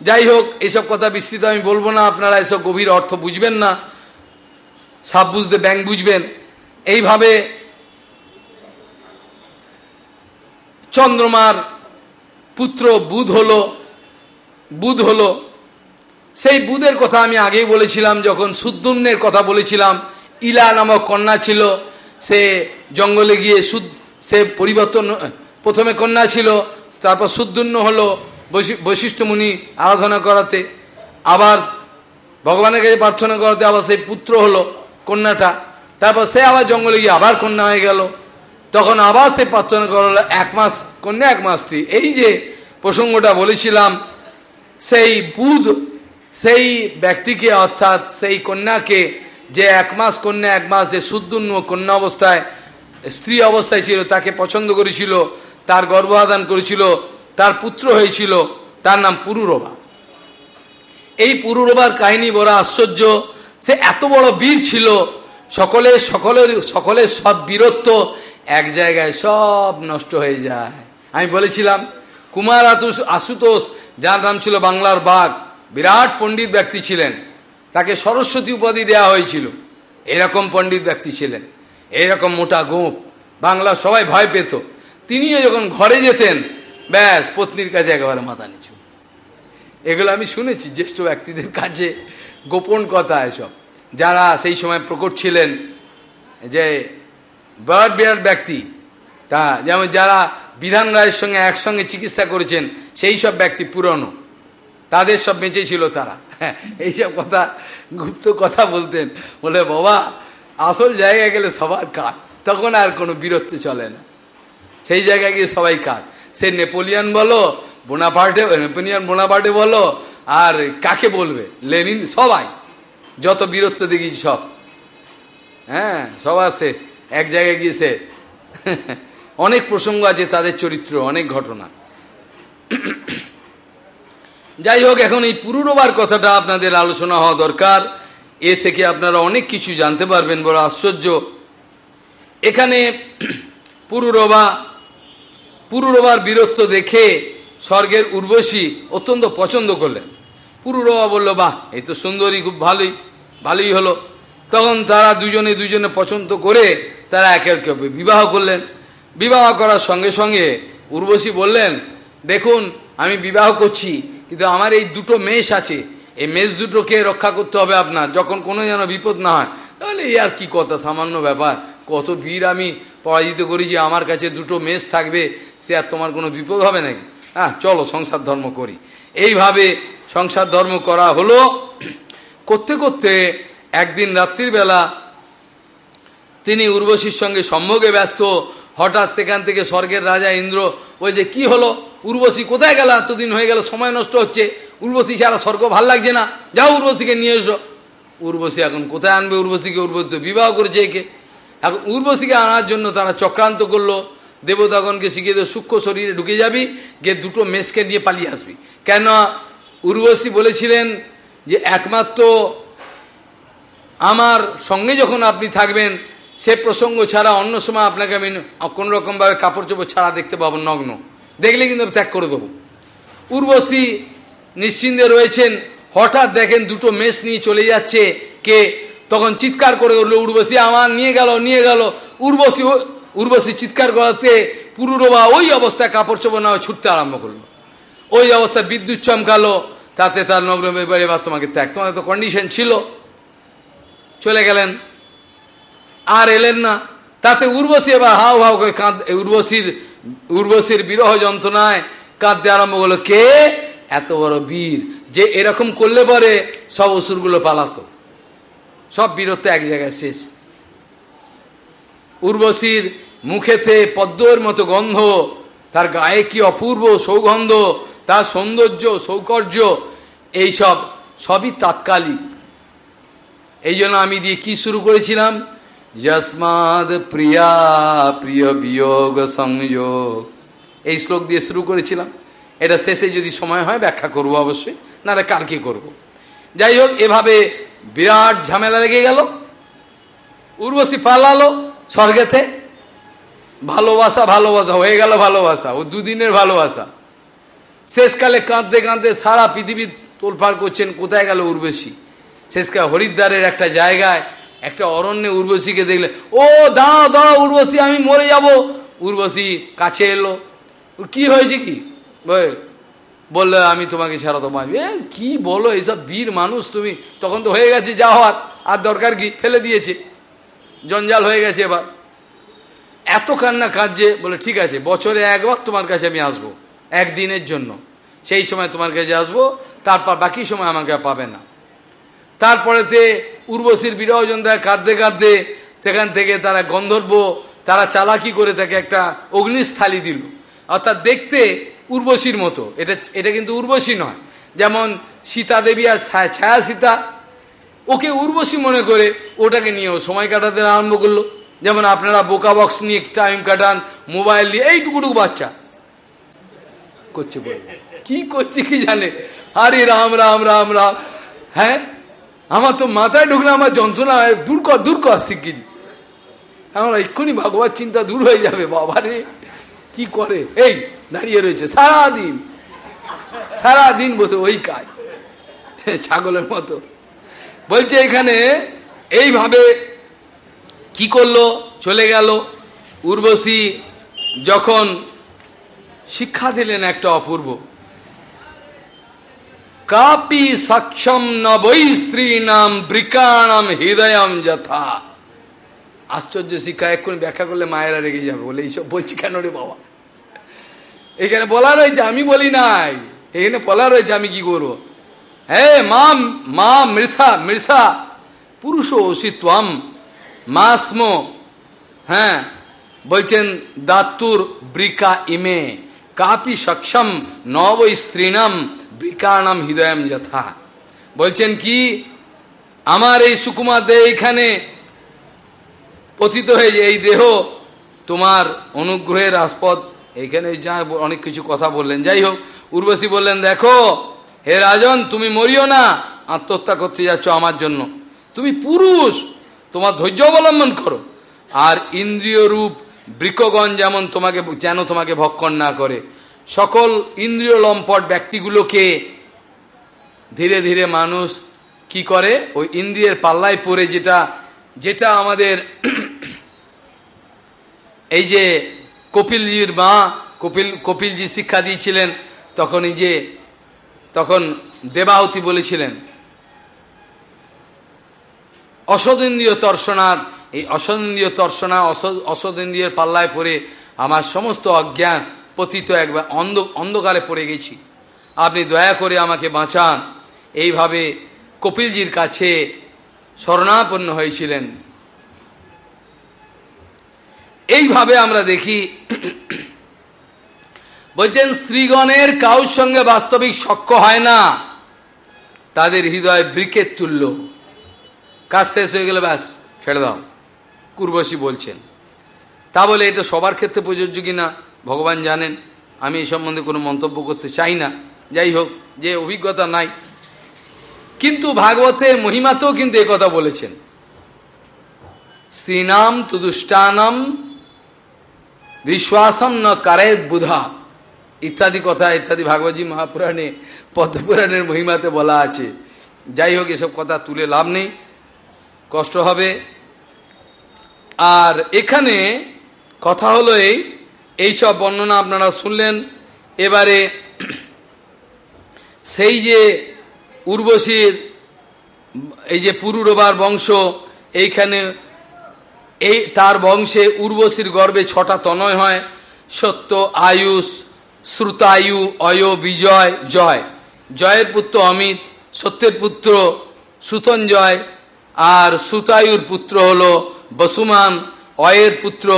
যাই হোক এইসব কথা বিস্তৃত আমি বলব না, আপনারা এসব গভীর অর্থ বুঝবেন না সাপ বুঝতে ব্যাংক বুঝবেন। এইভাবে চন্দ্রমার পুত্র বুধ হলো বুধ হলো। সেই বুধের কথা আমি আগেই বলেছিলাম, যখন সুদ্দুন্নের কথা বলেছিলাম, ইলা নামক কন্যা ছিল, সে জঙ্গলে গিয়ে সুদ, সে পরিবর্তন, প্রথমে কন্যা ছিল, তারপর সুদ্দুন্ন হলো বৈশিষ্ট্য মুনি আরাধনা করাতে, আবার ভগবানের কাছে প্রার্থনা করাতে আবার সেই পুত্র হলো কন্যাটা, তারপর সে আবার জঙ্গলে গিয়ে আবার কন্যা হয়ে গেল। তখন আবার সে প্রার্থনা করা এক মাস, কন্যা এক মাস এই যে প্রসঙ্গটা বলেছিলাম, সেই বুধ, সেই ব্যক্তিকে অর্থাৎ সেই কন্যাকে যে এক মাস, কন্যা এক মাস, যে সুদ্দুন্ন কন্যা অবস্থায়, স্ত্রী অবস্থায় ছিল, তাকে পছন্দ করেছিল, তার গর্ভাধান করেছিল, তার পুত্র হয়েছিল, তার নাম পুরুরবা। এই পুরুরবার কাহিনী বড় আশ্চর্য। সে এত বড় বীর ছিল সকলে সকলের সকলের সব বীরত্ব এক জায়গায় সব নষ্ট হয়ে যায়। আমি বলেছিলাম, কুমার আশুতোষ, যার নাম ছিল বাংলার বাঘ, বিরাট পণ্ডিত ব্যক্তি ছিলেন। তাকে সরস্বতী উপাধি দেওয়া হয়েছিল। এরকম পণ্ডিত ব্যক্তি ছিলেন। এরকম মোটা গোপ, বাংলা সবাই ভয় পেত। তিনিও যখন ঘরে যেতেন, ব্যাস, পত্নীর কাছে একেবারে মাথা নিচু। এগুলো আমি শুনেছি জ্যেষ্ঠ ব্যক্তিদের কাছে, গোপন কথা এসব। যারা সেই সময় প্রকট ছিলেন, যে বিরাট বিরাট ব্যক্তি। তা, যেমন যারা বিধান রায়ের সঙ্গে একসঙ্গে চিকিৎসা করেছেন, সেই সব ব্যক্তি পুরনো। তাদের সব বেঁচে ছিল তারা। হ্যাঁ এইসব কথা, গুপ্ত কথা বলতেন। বলে, বাবা, আসল জায়গায় গেলে সবার কাঠ তখন আর কোনো বীরত্ব চলে না। সেই জায়গায় গিয়ে সবাই কাঠ সে নেপোলিয়ান বলো, বোনাপার্টে, নেপোলিয়ান বোনাপার্টে বলো, আর কাকে বলবে? লেনিন, সবাই। যত বীরত্ব দেখি সব। হ্যাঁ সবার শেষ। এক জায়গায় গিয়েছে। অনেক প্রসঙ্গ আছে, তাদের চরিত্র, অনেক ঘটনা। যাই হোক, এখন এই পুরুরবার কথাটা আপনাদের আলোচনা হওয়া দরকার। এ থেকে আপনারা অনেক কিছু জানতে পারবেন, বড় আশ্চর্য। এখানে পুরুরবা পুরুরবার বীরত্ব দেখে স্বর্গের উর্বশী অত্যন্ত পছন্দ করলেন। পুরুরবা বলল, বাহ, এই তো সুন্দরী, খুব ভালোই ভালোই হলো। তখন তারা দুজনে দুজনে পছন্দ করে তারা একে একে বিবাহ করলেন। বিবাহ করার সঙ্গে সঙ্গে উর্বশী বললেন, দেখুন, আমি বিবাহ করছি, কিন্তু আমার এই দুটো মেষ আছে। এই মেষ দুটোকে রক্ষা করতে হবে আপনার। যখন কোনো যেন বিপদ না হয়, তাহলে এই আর কি কথা? সামান্য ব্যাপার। কত বীর আমি পরাজিত করি যে আমার কাছে দুটো মেষ থাকবে, সে আর তোমার কোনো বিপদ হবে নাকি? হ্যাঁ চলো, সংসার ধর্ম করি। এইভাবে সংসার ধর্ম করা হলো। করতে করতে একদিন রাত্রির বেলা তিনি উর্বশীর সঙ্গে সম্ভোগে ব্যস্ত, হঠাৎ সেখান থেকে স্বর্গের রাজা ইন্দ্র, ওই যে কি হলো? উর্বশী কোথায় গেল? এতদিন হয়ে গেল, সময় নষ্ট হচ্ছে। উর্বশী ছাড়া স্বর্গ ভালো লাগছে না। যাও উর্বশীকে নিয়ে এসো। উর্বশী এখন কোথায় আনবে উর্বশীকে? উর্বশী বিবাহ করেছে একে। এখন উর্বশীকে আনার জন্য তারা চক্রান্ত করল। দেবতাগণকে শিখিয়ে দেবে, সূক্ষ্ম শরীরে ঢুকে যাবি, গিয়ে দুটো মেষকে নিয়ে পালিয়ে আসবি। কেন? উর্বশী বলেছিলেন যে, একমাত্র আমার সঙ্গে যখন আপনি থাকবেন, সে প্রসঙ্গ ছাড়া অন্য সময় আপনাকে আমি কোনো রকমভাবে কাপড় চোপড় ছাড়া দেখতে পাবো নগ্ন। দেখলে কিন্তু আমি ত্যাগ করে দেবো। উর্বশী নিশ্চিন্তে রয়েছেন, হঠাৎ দেখেন দুটো মেষ নিয়ে চলে যাচ্ছে কে? তখন চিৎকার করে উঠল, উর্বশী, আমার নিয়ে গেল নিয়ে গেল। উর্বশী উর্বশী চিৎকার করাতে পুরুরবা ওই অবস্থায় কাপড় চোপড় না ছুটতে আরম্ভ করল। ওই অবস্থায় বিদ্যুৎ চমকালো, তাতে তার নগ্ন এবার তোমাকে ত্যাগ। তোমার তো কন্ডিশন ছিল। চলে গেলেন। আর এলেন না। তাতে উর্বশী এবার হাও হাও করে কাঁদ। উর্বশীর উর্বশীর বিরহ যন্ত্রণায় কাঁদতে আরম্ভ করল। কে? এত বড় বীর। যে এরকম করলে পরে সব অসুরগুলো পালাতো। সব বীরত্ব এক জায়গায় শেষ। উর্বশীর মুখেতে পদ্মর মতো গন্ধ, তার গায়ে কি অপূর্ব সৌগন্ধ, তার সৌন্দর্য, সৌকর্য, এইসব সবই তাৎকালিক। এই জন্য আমি দিয়ে কি শুরু করেছিলাম? যস্মাদ প্রিয়া প্রিয় বিয়োগ সংযোগ। এই শ্লোক দিয়ে শুরু করেছিলাম। এটা শেষে যদি সময় হয় ব্যাখ্যা করব অবশ্যই, নাহলে কালকে করব। যাই হোক, এভাবে বিরাট ঝামেলা লেগে গেল। উর্বশী পালালো স্বর্গেতে। ভালোবাসা ভালোবাসা, হয়ে গেল ভালোবাসা, ও দুদিনের ভালোবাসা। শেষকালে কাঁদতে কাঁদতে সারা পৃথিবী তোলপাড় করছেন, কোথায় গেল উর্বশী? শেষকালে হরিদ্বারের একটা জায়গায় একটা অরণ্যে উর্বশীকে দেখলে, ও, দাঁড়াও দাঁড়াও, উর্বশী, আমি মরে যাব। উর্বশী কাছে এলো। কি হয়েছে কি? বললে, আমি তোমাকে ছাড়া তো মারবি এ, কি বলো এইসব বীর মানুষ তুমি? তখন তো হয়ে গেছে যা হওয়ার আর দরকার কি? ফেলে দিয়েছে। জঞ্জাল হয়ে গেছে এবার। এত কান্না কাঁদছে, বলে, ঠিক আছে, বছরে একবার তোমার কাছে আমি আসব, একদিনের জন্য। সেই সময় তোমার কাছে আসব, তারপর বাকি সময় আমাকে পাবে না। তারপরেতে উর্বশীর বিরহ যন্ত্রায় কাঁদতে কাঁদতে সেখান থেকে তারা গন্ধর্ব, তারা চালাকি করে তাকে একটা অগ্নিস্থালি দিল। অর্থাৎ দেখতে উর্বশীর মতো। এটা এটা কিন্তু উর্বশী নয়। যেমন সীতা দেবী আর ছায়া ছায়া সীতা, ওকে উর্বশী মনে করে ওটাকে নিয়েও সময় কাটাতে আরম্ভ করল। যেমন আপনারা বোকা বক্স নিয়ে টাইম কাটান মোবাইল নিয়ে এইটুকুটুকু বাচ্চা। করছে বলে। কি করছে কি জানে? আরে রাম রাম রাম রাম। হ্যাঁ? আমার তো মাথায় ঢুকলে আমার যন্ত্রণা হয় দূর কর দূর কর শিগগিরি আমার এক্ষুনি ভগবত চিন্তা দূর হয়ে যাবে, বাবারে। কি করে? এই, দাঁড়িয়ে রয়েছে, সারাদিন সারাদিন বসে ওই কাজ, ছাগলের মতো। বলছে এখানে, এইভাবে কি করল, চলে গেল। উর্বশী যখন শিক্ষা দিলেন একটা অপূর্ব। কাপি সক্ষম নবৈ স্ত্রী নাম বৃকাণাম হৃদয়ম যথা আশ্চর্য শিক্ষা এক্ষুনি ব্যাখ্যা করলে মায়েরা রেগে যাবে বলে এইসব বলছি কেন রে বাবা? এখানে বলা রয়েছে, আমি বলি নাই। এখানে বলা রয়েছে, আমি কি করব? হ্যাঁ মা মা মৃথা মৃষা পুরুষ অসিত্বম মা স্ম হ্যাঁ বলছেন দাতুর বৃকা ইমে, কাপি সক্ষম নব স্ত্রীণম বৃকাণাম হৃদয়ম যথা। বলছেন কি? আমার এই সুকুমার দেহ এখানে পতিত হয়ে এই দেহ তোমার অনুগ্রহের আস্পদ এখানে যা অনেক কিছু কথা বললেন। যাই হোক, উর্বশী বললেন, দেখো, হে রাজন, তুমি মরিও না, আত্মহত্যা করতে যাচ্ছ আমার জন্য। তুমি পুরুষ, তোমার ধৈর্য অবলম্বন করো। আর ইন্দ্রিয় রূপ বৃক্ষগণ যেমন তোমাকে, যেন তোমাকে ভক্ষণ না করে সকল ইন্দ্রিয় লম্পট ব্যক্তিগুলোকে ধীরে ধীরে মানুষ কি করে? ওই ইন্দ্রিয়ের পাল্লায় পড়ে যেটা যেটা আমাদের এই যে কপিলজির মা, কপিল, কপিলজি শিক্ষা দিয়েছিলেন তখন এই যে, তখন দেবাহতী বলেছিলেন অসদিন্দ্রীয় তর্ষণার এই অসদিন্দ্রীয় তর্ষণা অসদিন্দ্রিয়ের পাল্লায় পড়ে আমার সমস্ত অজ্ঞান পতিত একবার অন্ধ, অন্ধকারে পড়ে গেছি। আপনি দয়া করে আমাকে বাঁচান। এইভাবে কপিলজির কাছে শরণাপন্ন হয়েছিলেন। এইভাবে আমরা দেখি, বলছেন, স্ত্রীগণের কাউর সঙ্গে বাস্তবিক সক্ষ হয় না। তাদের হৃদয় ব্রিকের তুল্য। কাজ শেষ হয়ে গেলে ব্যাস, ছেড়ে দাও। কুর্বশী বলছেন, তা বলে এটা সবার ক্ষেত্রে প্রযোজ্য কিনা? ভগবান জানেন, আমি এই সম্বন্ধে কোনো মন্তব্য করতে চাই না। যাই হোক, যে অভিজ্ঞতা নাই। কিন্তু ভাগবতে মহিমাতেও কিন্তু কথা বলেছেন। শ্রীনাম তুদুষ্টানম, বিশ্বাসম ন কারেত বুধা, ইত্যাদি কথা, ইত্যাদি ভাগবতী মহাপুরাণে, পদ্মপুরাণের মহিমাতে বলা আছে। যাই হোক, এসব কথা তুলে লাভ নেই, কষ্ট হবে। আর এখানে কথা হলো এই এইসব বর্ণনা আপনারা শুনলেন। এবারে সেই যে উর্বশীর, এই যে পুরুরবার বংশ, এইখানে এই তার বংশে উর্বশীর গর্বে ছটা তনয় হয়। সত্য, আয়ুষ, শ্রুতায়ু, অয়, বিজয়, জয়। জয়ের পুত্র অমিত, সত্যের পুত্র সুতঞ্জয়, আর সুতায়ুর পুত্র হল বসুমান, অয়ের পুত্র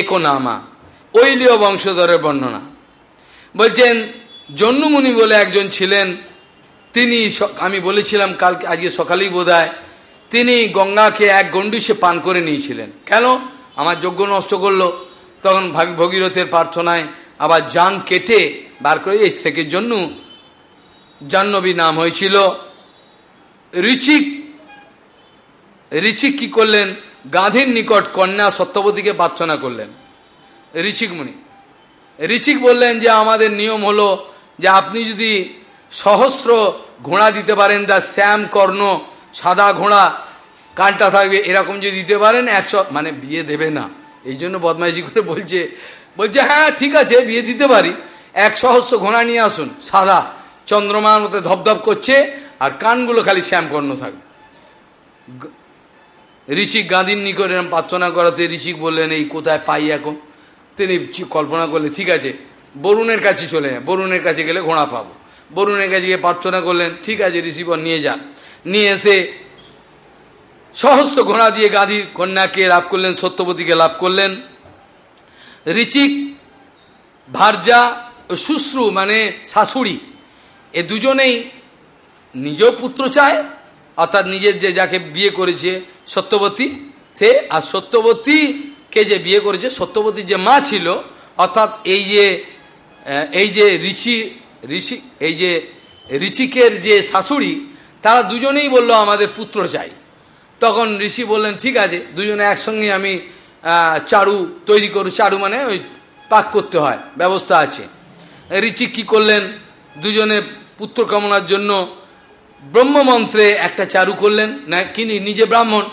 একনামা। ঐলীয় বংশধরের বর্ণনা। বলছেন জন্মুমুনি বলে একজন ছিলেন, তিনি আমি বলেছিলাম কালকে, আজকে সকালেই বোধ তিনি গঙ্গাকে এক গণ্ডুষে পান করে নিয়েছিলেন। কেন? আমার যজ্ঞ নষ্ট করল। তখন ভগীরথের প্রার্থনায় আবার জাং কেটে বার করে এই থেকে জন্য জাহ্নবী নাম হয়েছিল ঋচিক। ঋচিক কি করলেন? গাঁধীর নিকট কন্যা সত্যবতীকে প্রার্থনা করলেন। ঋচিক মুনি। ঋচিক বললেন যে, আমাদের নিয়ম হলো যে, আপনি যদি সহস্র ঘোড়া দিতে পারেন তা শ্যাম, কর্ণ, সাদা ঘোড়া, কানটা থাকবে, এরকম যদি দিতে পারেন, একশো মানে বিয়ে দেবে না। এই জন্য বদমাইশি করে বলছে বলছে হ্যাঁ ঠিক আছে, বিয়ে দিতে পারি। এক সহস্র ঘোড়া নিয়ে আসুন, সাদা। চন্দ্রমার মতো ধপধপ করছে, আর কানগুলো খালি শ্যামকর্ণ থাকবে। ঋষিক গাঁধীর নিকট এরম প্রার্থনা করাতে ঋষিক বললেন, এই কোথায় পাই এখন? তিনি কল্পনা করলেন, ঠিক আছে, বরুণের কাছে চলে বরুণের কাছে গেলে ঘোড়া পাবো। বরুণের কাছে গিয়ে প্রার্থনা করলেন, ঠিক আছে, ঋষিবর, নিয়ে যান নিয়ে এসে সহস্র ঘোড়া দিয়ে গাঁধীর কন্যাকে লাভ করলেন সত্যবতীকে লাভ করলেন। ঋচিক, ভার্যা শুশ্রু মানে শাশুড়ি, এ দুজনেই নিজেও পুত্র চায়, অর্থাৎ নিজের যে যাকে বিয়ে করেছে সত্যবতী সে আর সত্যবতীকে যে বিয়ে করেছে, সত্যবতীর যে মা ছিল, অর্থাৎ এই যে এই যে ঋষি ঋষি, এই যে ঋষিকের যে শাশুড়ি, তারা দুজনেই বলল, আমাদের পুত্র চাই। তখন ঋষি বললেন, ঠিক আছে, দুজনে একসঙ্গে আমি চারু তৈরি করু। চারু মানে ওই পাক করতে হয়, ব্যবস্থা আছে। ঋচি কি করলেন, দুজনে পুত্র কামনার জন্য ব্রহ্মমন্ত্রে একটা চারু করলেন না কিনি নিজে ব্রাহ্মণ,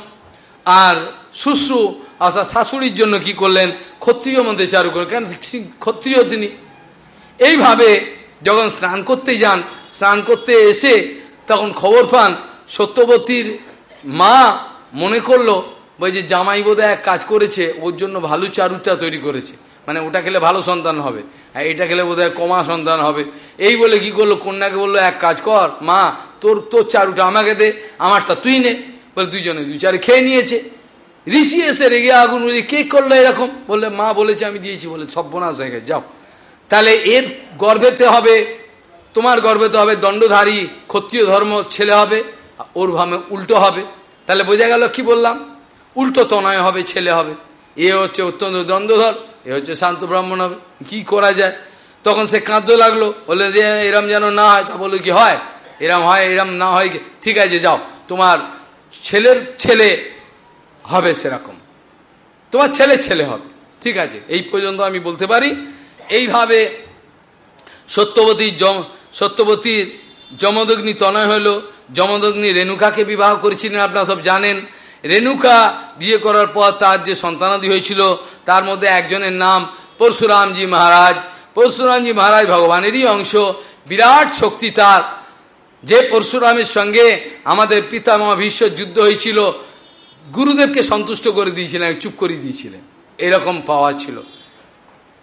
আর শুশ্রু অর্থাৎ শাশুড়ির জন্য কি করলেন? ক্ষত্রিয় মন্ত্রে চারু করলেন। কেন? ক্ষত্রিয় তিনি। এইভাবে যখন স্নান করতে যান, স্নান করতে এসে তখন খবর পান, সত্যবতীর মা মনে করল, ওই যে জামাই বোধ এক কাজ করেছে, ওর জন্য ভালো চারুটা তৈরি করেছে। মানে ওটা খেলে ভালো সন্তান হবে, আর এটা খেলে বোধ কমা সন্তান হবে। এই বলে কি করল? কন্যাকে বলল, এক কাজ কর, মা, তোর তোর চারুটা আমাকে দে, আমারটা তুই নে। বলে দুইজনে দুই চারে খেয়ে নিয়েছে। ঋষি এসে রেগে আগুন বলে কে করল এরকম? বললে, মা বলেছে, আমি দিয়েছি। বলে, সব বোনাস হয়ে গেছে, যাও। তাহলে এর গর্ভেতে হবে, তোমার গর্ভেতে হবে দণ্ডধারী, ক্ষত্রিয় ধর্ম ছেলে হবে, ওর ভাবে উল্টো হবে। তাহলে বোঝা গেল কি বললাম? উল্টো তনয় হবে, ছেলে হবে। এ হচ্ছে অত্যন্ত দ্বন্দ্বধর, এ হচ্ছে শান্ত ব্রাহ্মণ হবে। কি করা যায়? তখন সে কাঁদতে লাগল। বলে যে এরম যেন না হয়। তা বলল, কি হয়? এরম হয়, এরম না হয়। ঠিক আছে, যাও। তোমার ছেলের ছেলে হবে সেরকম। তোমার ছেলে ছেলে হবে। ঠিক আছে, এই পর্যন্ত আমি বলতে পারি। এইভাবে সত্যবতীর জম সত্যবতীর যমদগ্নি তনয় হইল যমদগ্নি রেণুকাকে বিবাহ করেছিলেন, আপনারা সব জানেন। রেণুকা বিয়ে করার পর তার যে সন্তানাদি হয়েছিল, তার মধ্যে একজনের নাম পরশুরামজি মহারাজ। পরশুরামজি মহারাজ ভগবানেরই অংশ। বিরাট শক্তি তার। যে পরশুরামের সঙ্গে আমাদের পিতামহ ভীষ্ম যুদ্ধ হয়েছিল গুরুদেবকে সন্তুষ্ট করে দিয়েছিলেন চুপ করে দিয়েছিলেন। এরকম পাওয়া ছিল।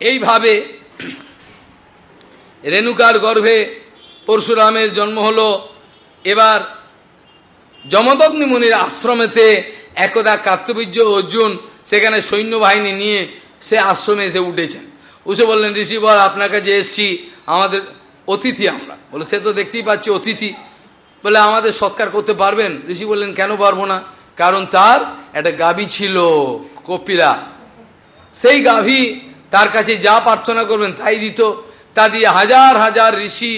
এইভাবে রেণুকার গর্ভে পরশুরামের জন্ম হলো। এবার যমদগ্নি মুনির আশ্রমেতে একদা কার্তবীর্য অর্জুন সেখানে সৈন্যবাহিনী নিয়ে সে আশ্রমে এসে উঠেছেন। উসে বললেন, ঋষিবর, আপনার কাছে এসছি। আমাদের অতিথি আমরা। বলে, সে তো দেখতেই পাচ্ছি অতিথি। বলে, আমাদের সৎকার করতে পারবেন? ঋষি বললেন, কেন পারব না? কারণ তার একটা গাভী ছিল কপিলা সেই গাভী তার কাছে যা প্রার্থনা করবেন তাই দিত। তা দিয়ে হাজার হাজার ঋষি,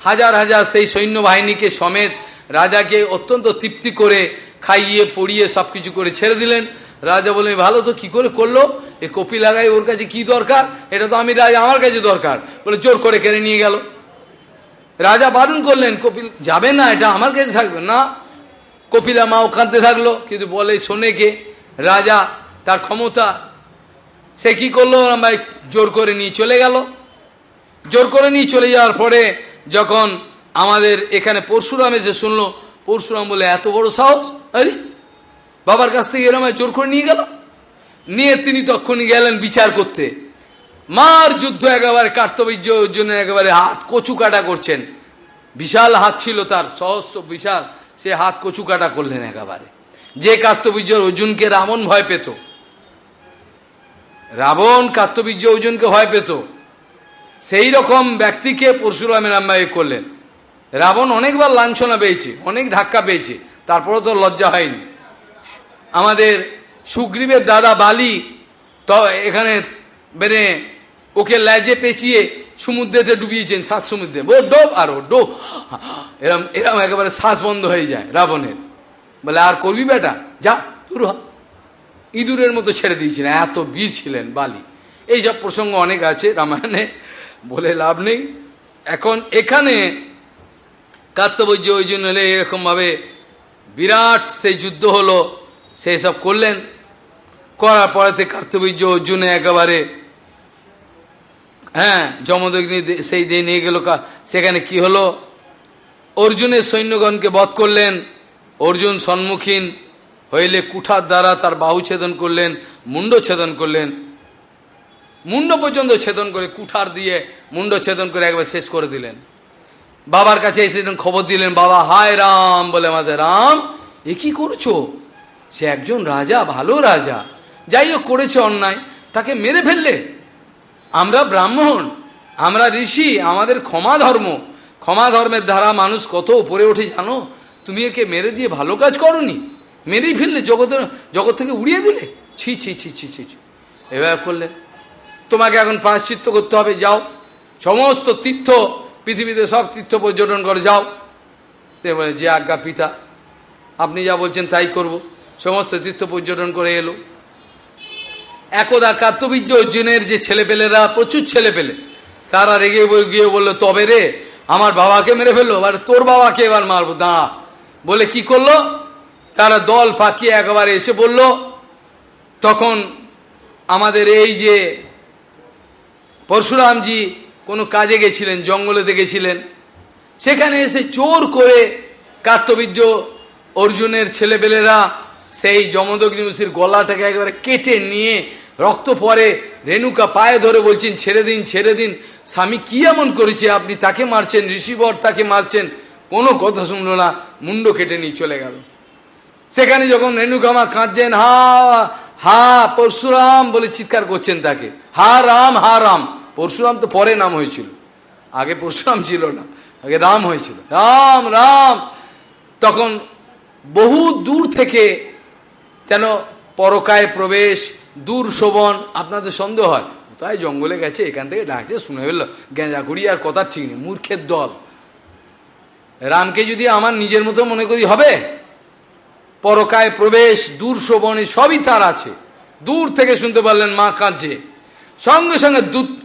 হাজার হাজার সেই সৈন্যবাহিনীকে সমেত রাজাকে অত্যন্ত তৃপ্তি করে খাইয়ে, পড়িয়ে সব কিছু করে ছেড়ে দিলেন। রাজা বলে ভালো তো, কি করে করল? এ কপি লাগাই ওর কাছে কি দরকার? এটা তো আমি রাজা, আমার কাছে দরকার। বলে জোর করে কেড়ে নিয়ে গেল। রাজা বারণ করলেন কপিল যাবে না, এটা আমার কাছে থাকবে। না কপিলা মাও কাঁদতে থাকল, কিন্তু বলে, শোনে কে? রাজা, তার ক্ষমতা। সে কি করল? আমরা জোর করে নিয়ে চলে গেল। জোর করে নিয়ে চলে যাওয়ার পরে যখন আমাদের এখানে পরশুরাম এসে শুনলো, পরশুরাম বলে, এত বড় সাহস? আরে, বাবার কাছ থেকে এরম জোর করে নিয়ে গেল? নিয়ে তিনি তখনই গেলেন বিচার করতে। মার যুদ্ধ একেবারে কার্তবীর্য জন্য একেবারে হাত কচু কাটা করছেন। বিশাল হাত ছিল তার, সহস্র বিশাল। সে হাত কচু কাটা করলেন একেবারে। যে কার্তবীর্য অর্জুনকে রাবণ ভয় পেত। রাবণ কার্তবীর্য অর্জুনকে ভয় পেত। সেই রকম ব্যক্তিকে পরশুরামের আম্বাই করলেন। রাবণ অনেকবার লাঞ্ছনা পেয়েছে, অনেক ধাক্কা পেয়েছে, তারপরও তো লজ্জা হয়নি। আমাদের সুগ্রীবের দাদা বালি তো এখানে বেনে ওকে লেজে পেঁচিয়ে সমুদ্রেতে ডুবিয়েছেন, সাত সমুদ্রে। ও ডোব, আর ও ডোব। এরম এরম একেবারে শ্বাস বন্ধ হয়ে যায় রাবণের। বলে, আর করবি বেটা? যা তুর ইঁদুরের মতো ছেড়ে দিয়েছেন। এত বীর ছিলেন বালি। এইসব প্রসঙ্গ অনেক আছে রামায়ণে, বলে লাভ নেই। এখন এখানে কার্তবৈর্য ওই জন্য হলে এরকমভাবে বিরাট সেই যুদ্ধ হলো সেই সব করলেন। করার পরেতে কার্তবীর্য অর্জুনে একেবারে হ্যাঁ যমদগ্নি সেই দিয়ে নিয়ে গেল সেখানে কি হলো? অর্জুনের সৈন্যগণকে বধ করলেন, অর্জুন সম্মুখীন হইলে কুঠার দ্বারা তার বাহু ছেদন করলেন মুন্ড ছেদন করলেন। মুন্ড পর্যন্ত ছেদন করে কুঠার দিয়ে মুন্ড ছেদন করে একবার শেষ করে দিলেন। বাবার কাছে এসে খবর দিলেন, বাবা, হায় রাম, বলে আমাদের, রাম, এ কি করছ? সে একজন রাজা, ভালো রাজা। যাই হোক, করেছে অন্যায়। তাকে মেরে ফেললে। আমরা ব্রাহ্মণ, আমরা ঋষি, আমাদের ক্ষমা ধর্ম। ক্ষমা ধর্মের দ্বারা মানুষ কত উপরে ওঠে জানো? তুমি একে মেরে দিয়ে ভালো কাজ করনি। মেরেই ফেললে, জগতে, জগৎ থেকে উড়িয়ে দিলে। ছি ছি ছি ছি ছি এভাবে করলে। তোমাকে এখন প্রায়শ্চিত্ত করতে হবে, যাও। সমস্ত তীর্থ, পৃথিবীতে সব তীর্থ পর্যটন করে যাও। সে বলে, যে আজ্ঞা পিতা, আপনি যা বলছেন তাই করব। সমস্ত তীর্থ পর্যটন করে এলো। একদা কার্তবীর্য অর্জুনের যে ছেলেপেলেরা, প্রচুর ছেলে পেলে তারা রেগে গিয়ে বলল, তবে রে, আমার বাবাকে মেরে ফেলল এবার তোর বাবাকে এবার মারবো, দাঁড়া। বলে কি করল? তারা দল পাকিয়ে একেবারে এসে বলল, তখন আমাদের এই যে পরশুরামজি কোনো কাজে গেছিলেন, জঙ্গলেতে গেছিলেন, সেখানে এসে চোর করে কার্তবীর্য অর্জুনের ছেলেপেলেরা সেই যমদগ্নিমসির গলাটাকে একেবারে কেটে নিয়ে রক্ত পরে রেণুকা পায়ে ধরে বলছেন, ছেড়ে দিন ছেড়ে দিন। স্বামী কি এমন করেছে? আপনি তাকে মারছেন, ঋষিবর তাকে মারছেন। কোনো কথা শুনলো না, মুন্ড কেটে নিয়ে চলে গেল। সেখানে যখন রেণুকামা কাঁদছেন, হা হা, পরশুরাম বলে চিৎকার করছেন তাকে। হা রাম হা রাম। পরশুরাম তো পরে নাম হয়েছিল। আগে পরশুরাম ছিল না, আগে রাম হয়েছিল। রাম রাম। তখন বহু দূর থেকে যেন পরকায় প্রবেশ দূর শোভন, আপনাদের সন্দেহ হয়। তাই জঙ্গলে গেছে, এখান থেকে ডাকছে, শুনে ফেলল গেঁজাগুড়ি আর কথা ঠিক নেই, মূর্খের দল। রামকে যদি আমার নিজের মতো মনে করি, হবে? পরকায় প্রবেশ, দূর শোভনে সবই তার আছে। দূর থেকে শুনতে পারলেন মা কাঁদছে। সঙ্গে সঙ্গে দুধ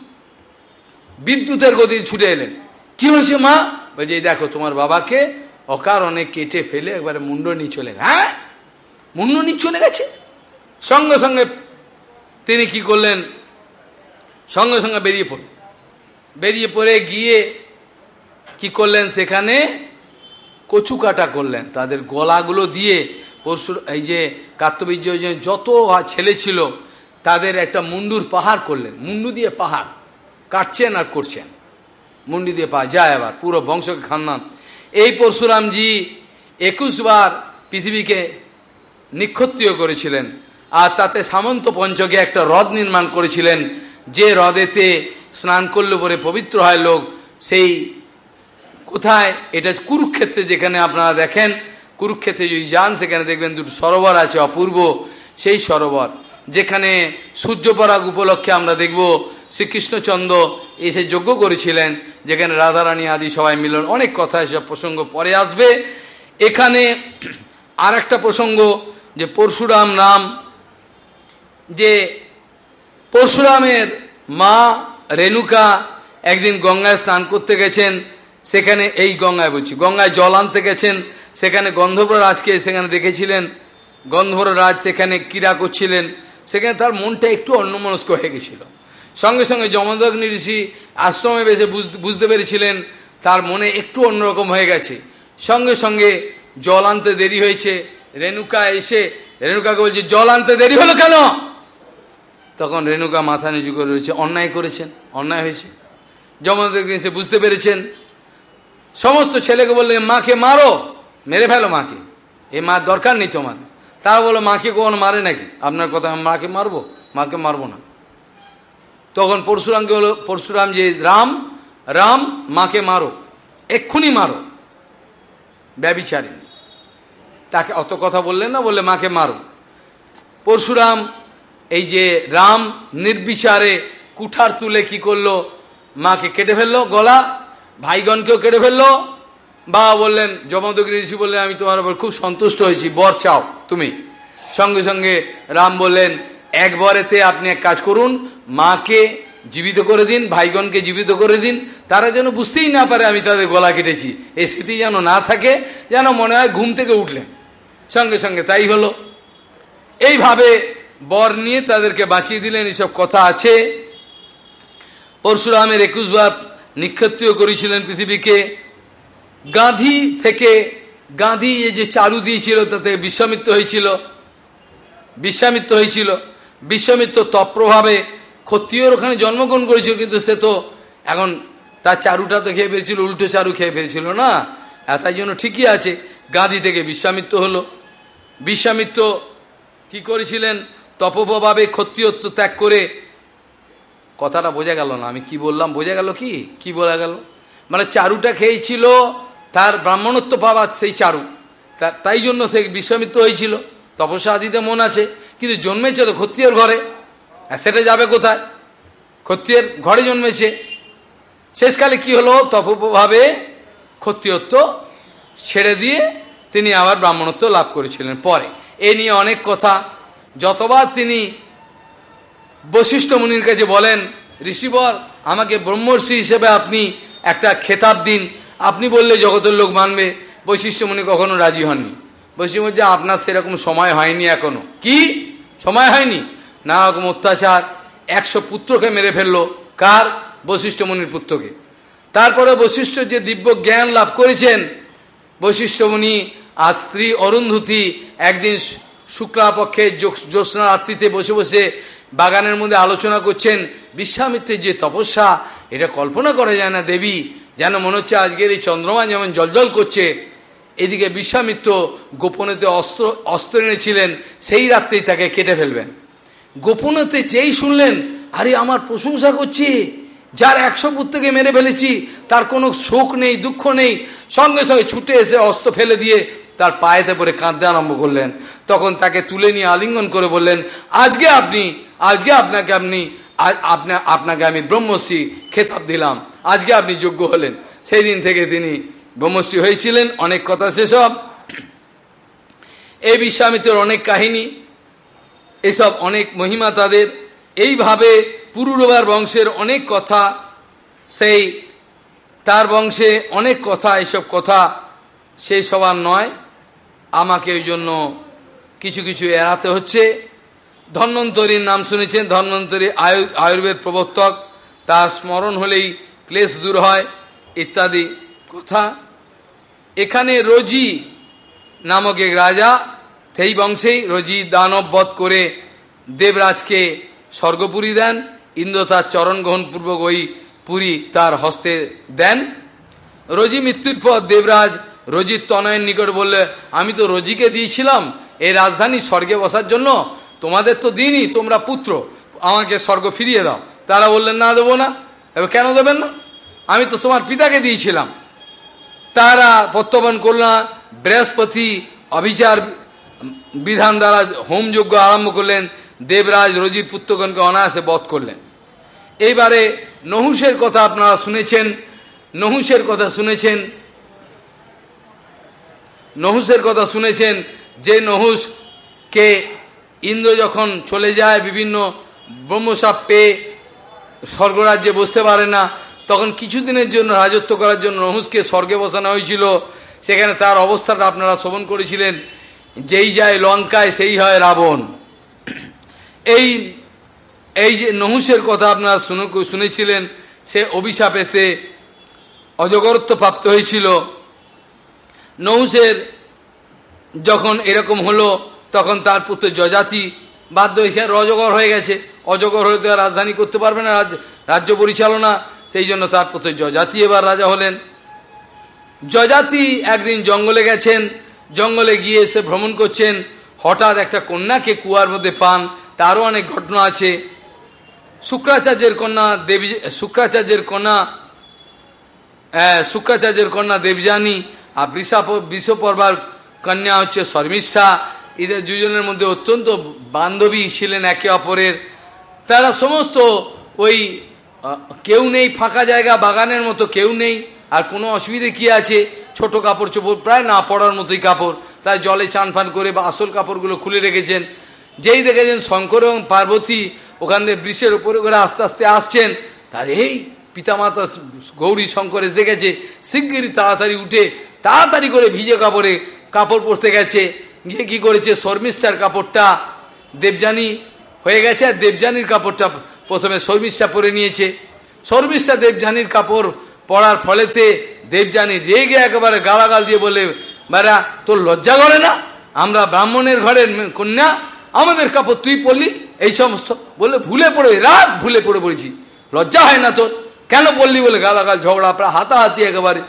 বিদ্যুতের গতি ছুটে এলেন। কি হয়েছে মা? বলছে দেখো, তোমার বাবাকে অকারণে কেটে ফেলে একবারে মুন্ড নিয়ে চলে হ্যাঁ? মুন্ড নিয়ে চলে গেছে? সঙ্গে সঙ্গে তিনি কি করলেন? সঙ্গে সঙ্গে বেরিয়ে পড়লেন। বেরিয়ে পড়ে গিয়ে কি করলেন? সেখানে কচু কাটা করলেন। তাদের গলাগুলো দিয়ে পরশু এই যে কার্তবীর্য যত ছেলে ছিল, তাদের একটা মুন্ডুর পাহাড় করলেন। মুন্ডু দিয়ে পাহাড়। কাটছেন আর করছেন। মুন্ডি দিয়ে পাহাড়। যায় আবার পুরো বংশকে খান্নান এই পরশুরামজি একুশ বার পৃথিবীকে নিক্ষত্রিয় করেছিলেন। আর তাতে সামন্ত পঞ্চকে একটা হ্রদ নির্মাণ করেছিলেন। যে হ্রদেতে স্নান করলে পরে পবিত্র হয় লোক, সেই কোথায়? এটা কুরুক্ষেত্রে যেখানে আপনারা দেখেন, কুরুক্ষেত্রে যদি যান, সেখানে দেখবেন দুটো সরোবর আছে অপূর্ব, সেই সরোবর। যেখানে সূর্যপরাগ উপলক্ষে আমরা দেখব, শ্রীকৃষ্ণচন্দ্র এসে যজ্ঞ করেছিলেন, যেখানে রাধারানী আদি সবাই মিলন। অনেক কথা এসব প্রসঙ্গ পরে আসবে। এখানে আর একটা প্রসঙ্গ, যে পরশুরাম রাম যে পরশুরামের মা রেণুকা একদিন গঙ্গায় স্নান করতে গেছেন, সেখানে এই গঙ্গায় বলছি, গঙ্গায় জল আনতে গেছেন, সেখানে গন্ধর্ব রাজকে সেখানে দেখেছিলেন গন্ধর্ব রাজ সেখানে ক্রীড়া করছিলেন, সেখানে তার মনটা একটু অন্যমনস্ক হয়ে গেছিল। সঙ্গে সঙ্গে যমদগ্নি ঋষি আশ্রমে বেসে বুঝতে পেরেছিলেন, তার মনে একটু অন্যরকম হয়ে গেছে। সঙ্গে সঙ্গে জল আনতে দেরি হয়েছে, রেণুকা এসে, রেণুকাকে বলছে, জল আনতে দেরি হলো কেন? তখন রেণুকা মাথা নিচু করে রয়েছে, অন্যায় করেছেন, অন্যায় হয়েছে। যমদগ্নি এসে বুঝতে পেরেছেন, সমস্ত ছেলেকে বললে, মাকে মারো, মেরে ফেলো মাকে, এ মার দরকার নেই তোমাদের। তারা বলো মাকে কখনো মারে নাকি? আপনার কথা আমি মাকে মারবো? মাকে মারবো না। তখন পরশুরামকে হলো পরশুরাম যে রাম রাম, মাকে মারো, এক্ষুনি মারো। ব্যবিচারিণী তাকে অত কথা বললেন না, বললে, মাকে মারো। পরশুরাম এই যে রাম নির্বিচারে কুঠার তুলে কি করল? মাকে কেটে ফেলল, গলা, ভাইগণকেও কেটে ফেলল। বা বললেন জমদগিরি ঋষি বললেন, আমি তোমার উপর খুব সন্তুষ্ট হয়েছি, বর চাও তুমি। সঙ্গে সঙ্গে রাম বললেন, এক বরেতে আপনি এক কাজ করুন, মাকে জীবিত করে দিন, ভাইগণকে জীবিত করে দিন। তারা যেন বুঝতেই না পারে আমি তাদের গলা কেটেছি। এই স্মৃতি যেন না থাকে, যেন মনে হয় ঘুম থেকে উঠলেন। সঙ্গে সঙ্গে তাই হলো। এইভাবে বর নিয়ে তাদেরকে বাঁচিয়ে দিলেন, এসব কথা আছে। পরশুরামের একুশ বার নিক্ষত্রিয় করেছিলেন পৃথিবীকে। গাঁধী থেকে, গাঁধী এই যে চারু দিয়েছিল, তাতে বিশ্বামিত্র হয়েছিল। বিশ্বামিত্র হয়েছিল। বিশ্বামিত্র তপ্রভাবে ক্ষত্রিয়র ওখানে জন্মগ্রহণ করেছিল, কিন্তু সে তো এখন তার চারুটা তো খেয়ে ফেলেছিল, উল্টো চারু খেয়ে ফেলেছিল না। তাই জন্য ঠিকই আছে, গাঁধী থেকে বিশ্বামিত্র হলো। বিশ্বামিত্র কি করেছিলেন? তপভাবে ক্ষত্রিয়ত্ব ত্যাগ করে কথাটা বোঝা গেল না। আমি কি বললাম? বোঝা গেল কি? কি বলা গেল? মানে চারুটা খেয়েছিল, তার ব্রাহ্মণত্ব পাবার সেই চারু। তাই জন্য সে বিশ্বামিত্র হয়েছিল। তপস্যা আদিতে মন আছে, কিন্তু জন্মেছে তো ক্ষত্রিয়র ঘরে। সেটা যাবে কোথায়? ক্ষত্রিয়ের ঘরে জন্মেছে। শেষকালে কি হলো? তপভাবে ক্ষত্রিয়ত্ব ছেড়ে দিয়ে তিনি আবার ব্রাহ্মণত্ব লাভ করেছিলেন পরে। এ নিয়ে অনেক কথা যতবার তিনি বশিষ্ঠ মুনির কাছে বলেন, ঋষিবর, আমাকে ব্রহ্মর্ষি হিসেবে আপনি একটা খেতাব দিন। আপনি বললে জগতের লোক মানবে। বৈশিষ্ট্য মুনি কখনো রাজি হননি। বৈশিষ্ট্য যে আপনার সেরকম সময় হয়নি এখনও। কি? সময় হয়নি? না রকম অত্যাচার। একশো পুত্রকে মেরে ফেলল। কার? বৈশিষ্ট্য মুনির পুত্রকে। তারপরে বৈশিষ্ট্য যে দিব্য জ্ঞান লাভ করেছেন বৈশিষ্ট্য আর স্ত্রী অরুন্ধতি একদিন শুক্লাপক্ষে জ্যোৎস্না রাত্রিতে বসে বসে বাগানের মধ্যে আলোচনা করছেন বিশ্বামিত্রের যে তপস্যা, এটা কল্পনা করা যায় না দেবী, যেন মনে হচ্ছে আজকের এই চন্দ্রমা যেমন জলজল করছে। এদিকে বিশ্বামিত্র গোপনেতে অস্ত্র অস্ত্র এনেছিলেন, সেই রাত্রেই তাকে কেটে ফেলবেন। গোপনেতে যেই শুনলেন, আরে আমার প্রশংসা করছি, যার একশো পুত্রকে মেরে ফেলেছি, তার কোনো শোক নেই, দুঃখ নেই, সঙ্গে সঙ্গে ছুটে এসে অস্ত্র ফেলে দিয়ে তার পায়েতে পরে কাঁদতে আরম্ভ করলেন। তখন তাকে তুলে নিয়ে আলিঙ্গন করে বললেন, আজকে আপনি, আজকে আপনাকে আপনি আপনা, আপনাকে আমি ব্রহ্মশ্রী খেতাব দিলাম। আজকে আপনি যোগ্য হলেন। সেই দিন থেকে তিনি ব্রহ্মশ্রী হয়েছিলেন, অনেক কথা সেসব এই বিশ্বামিত্রের অনেক কাহিনী, এসব অনেক মহিমা তাদের। এইভাবে পুরুরবার বংশের অনেক কথা, সেই, তার বংশে অনেক কথা, এসব কথা সেই সবার নয়। আমাকে ওই জন্য কিছু কিছু এড়াতে হচ্ছে। ধন্বন্তরীর নাম শুনেছেন, ধন্বন্তরী আয়ু, আয়ুর্বেদ প্রবর্তক। তার স্মরণ হলেই ক্লেশ দূর হয়, ইত্যাদি কথা। এখানে রোজি নামক এক রাজা, সেই বংশেই রোজি দানব বধ করে দেবরাজকে স্বর্গপুরী দেন। ইন্দ্র তার চরণ গ্রহণ পূর্বক ওই পুরী তার হস্তে দেন। রোজি মৃত্যুর পর দেবরাজ রোজির তনয়ের নিকট বললে, আমি তো রোজিকে দিয়েছিলাম, এই রাজধানী স্বর্গে বসার জন্য। তোমাদের তো দিনই, তোমরা পুত্র, আমাকে স্বর্গ ফিরিয়ে দাও। তারা বললেন, না, দেবো না। এবার কেন দেবেন না? আমি তো তোমার পিতাকে দিয়েছিলাম। তারা প্রত্যাবন করল না, বৃহস্পতি অবিচার বিধান দ্বারা হোমযজ্ঞ আরম্ভ করলেন, দেবরাজ রজির পুত্রগণকে অনায়াসে বধ করলেন। এইবারে নহুষের কথা আপনারা শুনেছেন নহুষের কথা শুনেছেন নহুষের কথা শুনেছেন, যে নহুষকে ইন্দ্র যখন চলে যায়, বিভিন্ন ব্রহ্মসাপ পেয়ে স্বর্গরাজ্যে বসতে পারে না, তখন কিছুদিনের জন্য, রাজত্ব করার জন্য নহুষকে স্বর্গে বসানো হয়েছিল। সেখানে তার অবস্থাটা আপনারা শ্রবণ করেছিলেন, যেই যায় লঙ্কায়, সেই হয় রাবণ। এই এই যে নহুসের কথা আপনারা শুনেছিলেন, সে অভিশাপেতে অজগরত্ব প্রাপ্ত হয়েছিল। নহুষের যখন এরকম হলো, তখন তার পুত্র যজাতি বাধ্য হয়ে রজগর হয়ে গেছে। অজগর হয়ে তো রাজধানী করতে পারবে না, রাজ্য পরিচালনা। সেই জন্য তার পুত্র যজাতি এবার রাজা হলেন। যজাতি একদিন জঙ্গলে গেছেন। জঙ্গলে গিয়ে এসে ভ্রমণ করছেন। হঠাৎ একটা কন্যাকে কুয়ার মধ্যে পান। তারও অনেক ঘটনা আছে। শুক্রাচার্যের কন্যা দেবী শুক্রাচার্যের কন্যা শুক্রাচার্যের কন্যা দেবযানী আর বৃষাপ বিশ্বপর্বার কন্যা হচ্ছে শর্মিষ্ঠা। এদের দুজনের মধ্যে অত্যন্ত বান্ধবী ছিলেন একে অপরের। তারা সমস্ত ওই কেউ নেই, ফাঁকা জায়গা, বাগানের মতো কেউ নেই। আর কোনো অসুবিধে কি আছে? ছোট কাপড় চোপড় প্রায় না পড়ার মতোই কাপড়। তাই জলে চান ফান করে বা আসল কাপড়গুলো খুলে রেখেছেন। যেই দেখেছেন শঙ্কর এবং পার্বতী ওখান থেকে বৃষের উপরে করে আস্তে আস্তে আসছেন। তার এই পিতামাতা গৌরী শঙ্কর এসে গেছে, শিগগিরই তাড়াতাড়ি উঠে তাড়াতাড়ি করে ভিজে কাপড়ে কাপড় পরতে গেছে। গিয়ে কী করেছে? শর্মিষ্ঠার কাপড়টা দেবযানী হয়ে গেছে আর দেবযানীর কাপড়টা প্রথমে শর্মিষ্ঠা পরে নিয়েছে। শর্মিষ্ঠা দেবযানীর কাপড় পড়ার ফলেতে দেবযানী রেগে একেবারে গালাগাল দিয়ে বলে বেড়া তোর লজ্জা করে না? আমরা ব্রাহ্মণের ঘরের কন্যা, আমাদের কাপড় তুই পড়লি এই সমস্ত। বলে, ভুলে পড়ে রাত ভুলে পড়ে পড়েছি। লজ্জা হয় না তোর? কেন বললি বলে গালাগাল, ঝগড়া প্রায় হাতাহাতি একেবারে।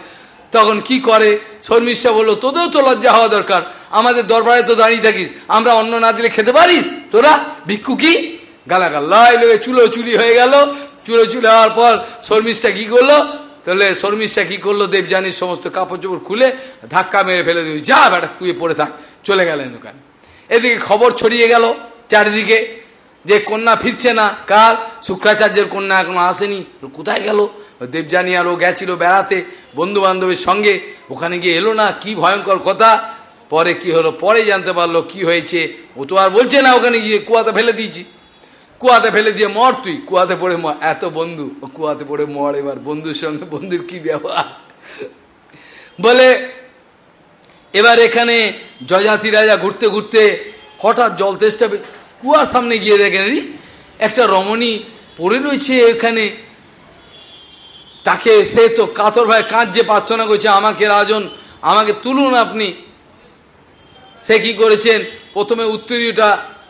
তখন কি করে? শর্মিষ্ঠা বলল, তোদেরও তো লজ্জা হওয়া দরকার। আমাদের দরবারে তো দাঁড়িয়ে থাকিস। আমরা অন্ন না দিলে খেতে পারিস? তোরা ভিক্ষু কি? গালাগাল। লাই লেগে চুলো চুলি হয়ে গেল। চুলো চুলি হওয়ার পর শর্মিষ্ঠা কি করল? তাহলে শর্মিষ্ঠা কি করল? দেবযানীর সমস্ত কাপড় চোপড় খুলে ধাক্কা মেরে ফেলে দিল। যা বেটা, কুয়ে পড়ে থাক, চলে গেলেন ওখানে। এদিকে খবর ছড়িয়ে গেল চারিদিকে। যে কন্যা ফিরছে না কার শুক্রাচার্যের কন্যা এখনও আসেনি কোথায় গেল? দেবযানী আরও গেছিল বেড়াতে বন্ধু বান্ধবের সঙ্গে, ওখানে গিয়ে এলো না, কি ভয়ঙ্কর কথা। পরে কি হলো? পরে জানতে পারল কি হয়েছে। ও তো আর বলছে না ওখানে গিয়ে, কুয়াতে ফেলে দিয়েছি। কুয়াতে ফেলে দিয়ে মর তুই, কুয়াতে পড়ে মর। এত বন্ধু কুয়াতে পড়ে মর এবার, বন্ধুর সঙ্গে, বন্ধুর কি ব্যবহার? বলে, এবার এখানে জজাতি রাজা ঘুরতে ঘুরতে হঠাৎ জল তেষ্টা কুয়ার সামনে গিয়ে দেখেন একটা রমণী পড়ে রয়েছে এখানে। তাকে সে তো কাতর ভাই কাঁদছে, প্রার্থনা করছে, আমাকে রাজন, আমাকে তুলুন আপনি। সে কি করেছেন? প্রথমে উত্তরীয়টা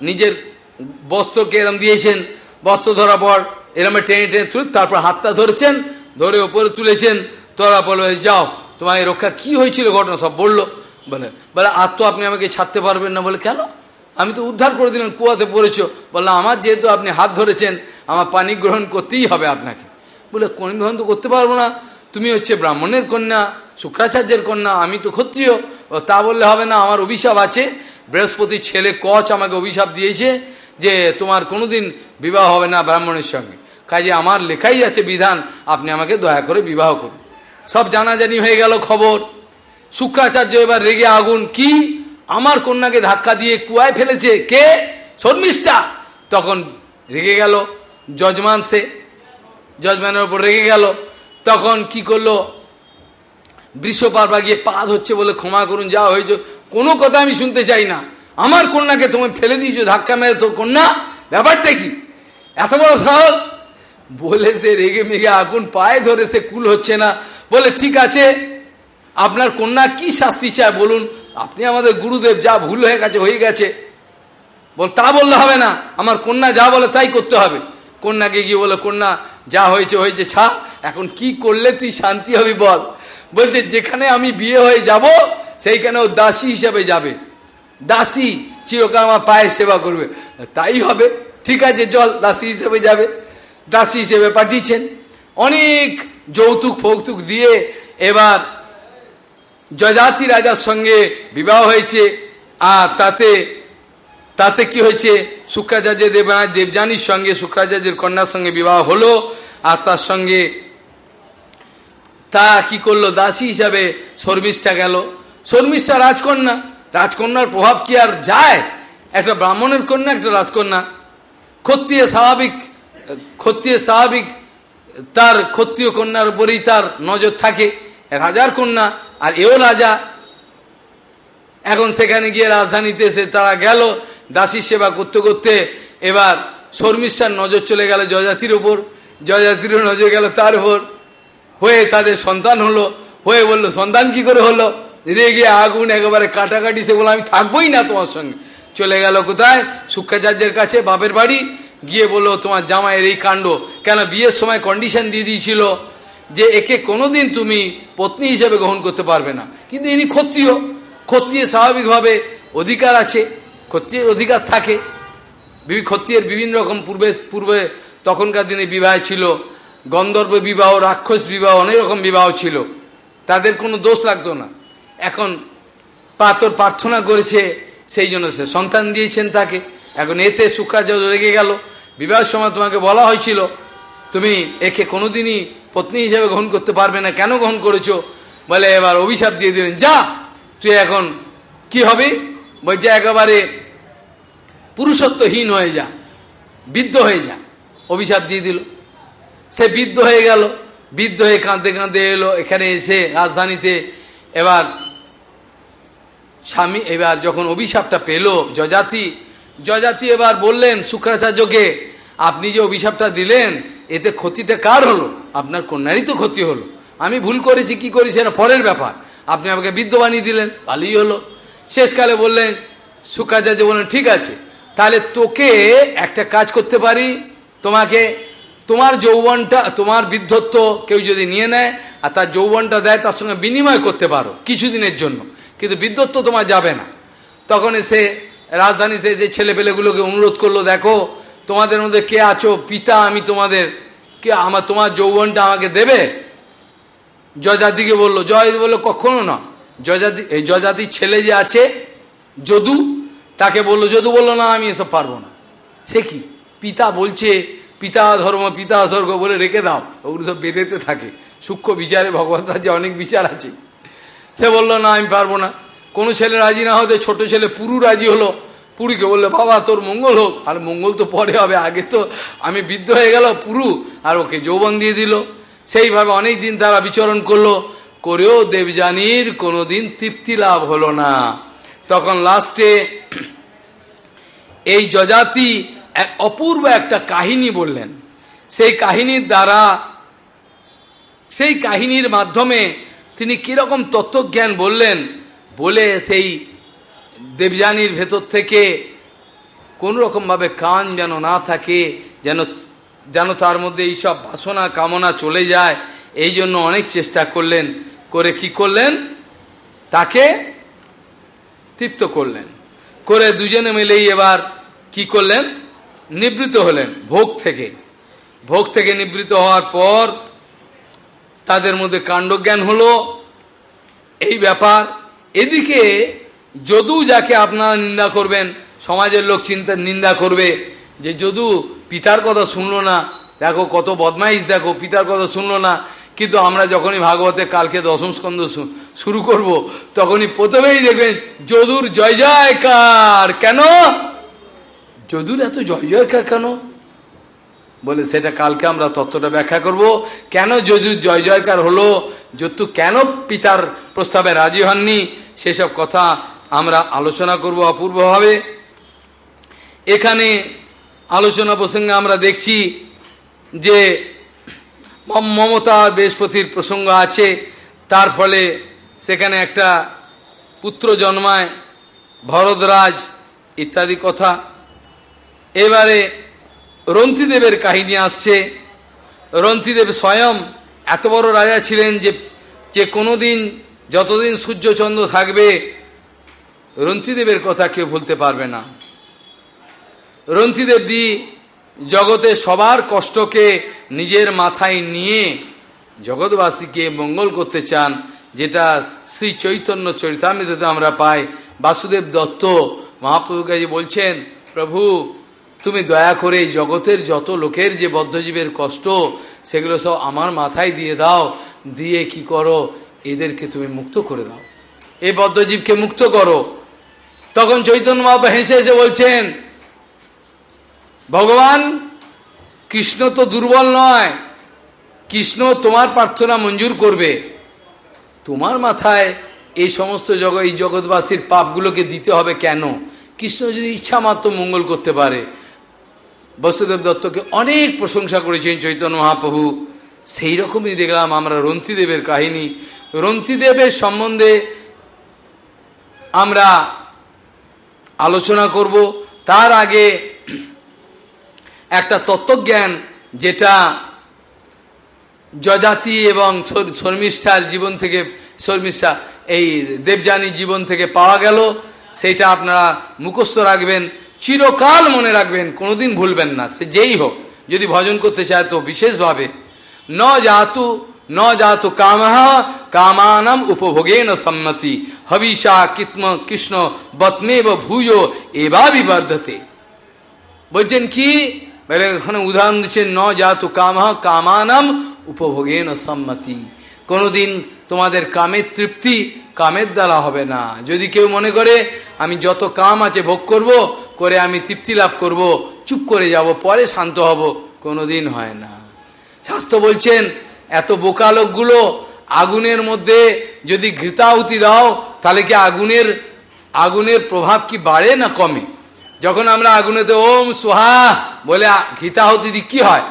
নিজের বস্ত্রকে এরম দিয়েছেন। বস্ত্র ধরা পর এরমে টেনে টেনে তুলে তারপর হাতটা ধরেছেন, ধরে ওপরে তুলেছেন। তোরা বলবে যাও, তোমার রক্ষা কি হয়েছিল ঘটনা সব বলল। বলে বলে, আর তো আপনি আমাকে ছাড়তে পারবেন না। বলে, কেন? আমি তো উদ্ধার করে দিলাম, কুয়াতে পড়েছ। বললাম, আমার যেহেতু আপনি হাত ধরেছেন, আমার পানি গ্রহণ করতেই হবে আপনাকে। বলে, কোন গ্রহণ তো করতে পারব না। তুমি হচ্ছে ব্রাহ্মণের কন্যা, শুক্রাচার্যের কন্যা, আমি তো ক্ষত্রিয়। তা বললে হবে না, আমার অভিশাপ আছে। বৃহস্পতির ছেলে কচ আমাকে অভিশাপ দিয়েছে যে, তোমার কোনোদিন বিবাহ হবে না ব্রাহ্মণের সঙ্গে। কাজে আমার লেখাই আছে বিধান, আপনি আমাকে দয়া করে বিবাহ করুন। সব জানাজানি হয়ে গেল খবর। শুক্রাচার্য এবার রেগে আগুন, কি? আমার কন্যাকে ধাক্কা দিয়ে কুয়ায় ফেলেছে কে? শর্মিষ্ঠা তখন রেগে গেল যজমান সে যজমানের ওপর রেগে গেল। তখন কি করল? বৃষপারবা গিয়ে পা হচ্ছে বলে ক্ষমা করুন, যা হয়েছে। কোনো কথা আমি শুনতে চাই না। আমার কন্যাকে তুমি ফেলে দিয়েছ, ধাক্কা মেরে তোর কন্যা। ব্যাপারটা কি? এত বড় সাহস? বলে সে রেগে মেগে আগুন পায়ে ধরে সে কুল হচ্ছে না। বলে, ঠিক আছে আপনার কন্যা কি শাস্তি চায় বলুন? আপনি আমাদের গুরুদেব, যা ভুল হয়ে গেছে হয়ে গেছে। বল, তা বললে হবে না। আমার কন্যা যা বলে তাই করতে হবে। কন্যাকে গিয়ে বলে, কন্যা, যা হয়েছে হয়েছে ছা এখন কি করলে তুই শান্তি হবি বল? বলছে, যেখানে আমি বিয়ে হয়ে যাব, সেইখানে ও দাসী হিসাবে যাবে। দাসী চিরকাল আমার পায়ে সেবা করবে। তাই হবে। ঠিক আছে জল দাসী হিসেবে যাবে। দাসী হিসেবে পাঠিয়েছেন। অনেক যৌতুক ফৌতুক দিয়ে এবার জজাতি রাজার সঙ্গে বিবাহ হয়েছে, আর তাতে তাতে কি হয়েছে? শুক্রাচার্য দেব দেবযানীর সঙ্গে, শুক্রাচার্যের কন্যার সঙ্গে বিবাহ হলো, আর তার সঙ্গে তা কি করল? দাসী হিসাবে শর্মিষ্ঠা গেল। শর্মিষ্ঠা রাজকন্যা। রাজকন্যার প্রভাব কি আর যায়? একটা ব্রাহ্মণের কন্যা, একটা রাজকন্যা। ক্ষত্রিয় স্বাভাবিক ক্ষত্রিয় স্বাভাবিক, তার ক্ষত্রিয় কন্যার উপরেই তার নজর থাকে। রাজার কন্যা আর এও রাজা। এখন সেখানে গিয়ে রাজধানীতে এসে তারা গেল দাসী সেবা করতে করতে এবার শর্মিষ্ঠার নজর চলে গেল জজাতির ওপর জজাতিরও নজর গেল তার উপর। হয়ে তাদের সন্তান হলো, হয়ে বলল, সন্তান কি করে হলো? রেগে আগুন একেবারে কাটাকাটি, সে বলে আমি থাকবোই না তোমার সঙ্গে। চলে গেল কোথায়? শুক্রাচার্যের কাছে, বাপের বাড়ি। গিয়ে বলল, তোমার জামাইয়ের এই কাণ্ড। কেন বিয়ের সময় কন্ডিশন দিয়ে দিয়েছিল? যে একে কোনোদিন তুমি পত্নী হিসেবে গ্রহণ করতে পারবে না। কিন্তু ইনি ক্ষত্রিয়। ক্ষত্রিয় স্বাভাবিকভাবে অধিকার আছে, ক্ষত্রিয় অধিকার থাকে। ক্ষত্রিয়ের বিভিন্ন রকম পূর্বে পূর্বে তখনকার দিনে বিবাহ ছিল। গন্ধর্ব বিবাহ, রাক্ষস বিবাহ, অনেক রকম বিবাহ ছিল। তাদের কোনো দোষ লাগতো না। এখন পাতর প্রার্থনা করেছে, সেই জন্য সে সন্তান দিয়েছেন তাকে। এখন এতে শুক্রাচার্য রেগে গেল। বিবাহের সময় তোমাকে বলা হয়েছিল, তুমি একে কোনোদিনই পত্নী হিসেবে গ্রহণ করতে পারবে না, কেন গ্রহণ করেছ? বলে, এবার অভিশাপ দিয়ে দিলেন, যা, তুই এখন কি হবে? বলছে, একেবারে পুরুষত্বহীন হয়ে যা, বৃদ্ধ হয়ে যা। অভিশাপ দিয়ে দিল। সে বৃদ্ধ হয়ে গেল, বৃদ্ধ হয়ে কাঁদতে কাঁদতে এলো। এখানে এসে রাজধানীতে এবার স্বামী, এবার যখন অভিশাপটা পেল যজাতি যজাতি এবার বললেন, শুক্রাচার্যকে, আপনি যে অভিশাপটা দিলেন এতে ক্ষতিটা কার হলো? আপনার কন্যারই তো ক্ষতি হলো। আমি ভুল করেছি, কি করেছি এটা পরের ব্যাপার। আপনি আমাকে বৃদ্ধ বানিয়ে দিলেন, ভালোই হলো। শেষকালে বললেন শুক্রাচার্য বললেন ঠিক আছে, তাহলে তোকে একটা কাজ করতে পারি। তোমাকে, তোমার যৌবনটা, তোমার বৃদ্ধত্ব কেউ যদি নিয়ে নেয়, আর তার যৌবনটা দেয়, তার সঙ্গে বিনিময় করতে পারো, কিছুদিনের জন্য। কিন্তু বিদ্যত্ব তোমার যাবে না। তখন এসে রাজধানী সে যে ছেলেপেলেগুলোকে অনুরোধ করল, দেখো তোমাদের মধ্যে কে আছো? পিতা, আমি তোমাদের। কে আমার, তোমার যৌবনটা আমাকে দেবে? যজাতিকে বলল জয় বলল, কখনো না। যজাতি, এই যজাতির ছেলে যে আছে, যদু, তাকে বলল, যদু বলল, না, আমি এসব পারব না। সে কি? পিতা বলছে, পিতা ধর্ম, পিতা স্বর্গ বলে রেখে দাও। ওগুলো সব বেঁধেতে থাকে। সূক্ষ্ম বিচারে ভগবত রাজ্যে অনেক বিচার আছে। সে বলল, না, আমি পারব না। কোনো ছেলে রাজি না হতে, ছোট ছেলে পুরু রাজি হলো। পুরীকে বলল, বাবা, তোর মঙ্গল হোক। আর মঙ্গল তো পরে হবে, আগে তো আমি বৃদ্ধ হয়ে গেল পুরু, আর ওকে যৌবন দিয়ে দিল। সেইভাবে অনেক দিন তারা বিচরণ করল। করেও দেবযানীর কোনোদিন তৃপ্তি লাভ হলো না। তখন লাস্টে এই যজাতি এক অপূর্ব একটা কাহিনী বললেন। সেই কাহিনীর দ্বারা, সেই কাহিনীর মাধ্যমে তিনি কীরকম তত্ত্বজ্ঞান বললেন, বলে সেই দেবযানীর ভেতর থেকে কোনো রকমভাবে কান যেন না থাকে, যেন যেন তার মধ্যে এইসব বাসনা কামনা চলে যায়, এই জন্য অনেক চেষ্টা করলেন। করে কি করলেন? তাকে তৃপ্ত করলেন। করে দুজনে মিলেই এবার কি করলেন? নিবৃত হলেন ভোগ থেকে। ভোগ থেকে নিবৃত হওয়ার পর তাদের মধ্যে কাণ্ডজ্ঞান হলো। এই ব্যাপার। এদিকে যদু যাকে আপনারা নিন্দা করবেন, সমাজের লোক চিন্তা, নিন্দা করবে, যে যদু পিতার কথা শুনলো না, দেখো কত বদমাইশ, দেখো পিতার কথা শুনলো না, কিন্তু আমরা যখনই ভাগবতে কালকে দশম স্কন্ধ শুরু করব, তখনই প্রথমেই দেখবেন যদুর জয় জয়কার কেন? যদুর এত জয় জয়কার কেন? বলে সেটা কালকে আমরা তত্ত্বটা ব্যাখ্যা করব, কেন যজুর জয় জয়কার হলো যতু কেন পিতার প্রস্তাবে রাজি হননি, সেসব কথা আমরা আলোচনা করব অপূর্বভাবে। এখানে আলোচনা প্রসঙ্গে আমরা দেখছি যে মমতা বৃহস্পতির প্রসঙ্গ আছে। তার ফলে সেখানে একটা পুত্র জন্মায় ভরতরাজ ইত্যাদি কথা। এবারে রন্তিদেবের কাহিনী আসছে। রন্তিদেব স্বয়ং এত বড় রাজা ছিলেন যে যে কোনো দিন যতদিন সূর্যচন্দ্র থাকবে রন্থিদেবের কথা কেউ ভুলতে পারবে না। রন্থিদেব দি জগতে সবার কষ্টকে নিজের মাথায় নিয়ে জগৎবাসীকে মঙ্গল করতে চান, যেটা শ্রী চৈতন্য চরিতামৃততে আমরা পাই। বাসুদেব দত্ত মহাপ্রভুকে বলছেন, প্রভু, তুমি দয়া করে জগতের যত লোকের যে বদ্ধজীবের কষ্ট, সেগুলো সব আমার মাথায় দিয়ে দাও। দিয়ে কি করো? এদেরকে তুমি মুক্ত করে দাও। এই বদ্ধজীবকে মুক্ত করো। তখন চৈতন্য মহাপ্রভু হেসে হেসে বলছেন, ভগবান, কৃষ্ণ তো দুর্বল নয়। কৃষ্ণ তোমার প্রার্থনা মঞ্জুর করবে। তোমার মাথায় এই সমস্ত জগৎ, এই জগৎবাসীর পাপগুলোকে দিতে হবে কেন? কৃষ্ণ যদি ইচ্ছা মাত্র মঙ্গল করতে পারে। বসুদেব দত্তকে অনেক প্রশংসা করেছেন চৈতন্য মহাপ্রভু। সেই রকমই দেখলাম আমরা রন্তিদেবের কাহিনী। রন্তিদেবের সম্বন্ধে আমরা আলোচনা করব। তার আগে একটা তত্ত্বজ্ঞান যেটা যজাতি এবং শর্মিষ্ঠার জীবন থেকে শর্মিষ্ঠা, এই দেবযানী জীবন থেকে পাওয়া গেল। সেইটা আপনারা মুখস্থ রাখবেন। চিরকাল মনে রাখবেন, কোনোদিন ভুলবেন না। সে যেই হোক, যদি ভজন করতে চায় তো বিশেষভাবে। ন জাতু ন জাতু কামহা কামানাম উপভোগেন সম্মতি হবিষা কিত্ম কৃষ্ণ বত্মেব ভূয় এবা বিবর্ধতে বলছেন কি এখানে উদাহরণ দিচ্ছেন ন জাতু কামহা কামানাম উপভোগেন সম্মতি কোনোদিন তোমাদের কামের তৃপ্তি কামের দ্বারা হবে না যদি কেউ মনে করে আমি যত কাম আছে ভোগ করব করে আমি তৃপ্তি লাভ করব চুপ করে যাব পরে শান্ত হব কোনোদিন হয় না শাস্ত্র বলছেন এত বোকা লোকগুলো আগুনের মধ্যে যদি ঘৃতাহুতি দাও, তাহলে কি আগুনের আগুনের প্রভাব কি বাড়ে না কমে? যখন আমরা আগুনেতে ওম সোহা বলে ঘৃতাহুতি দি কি হয়?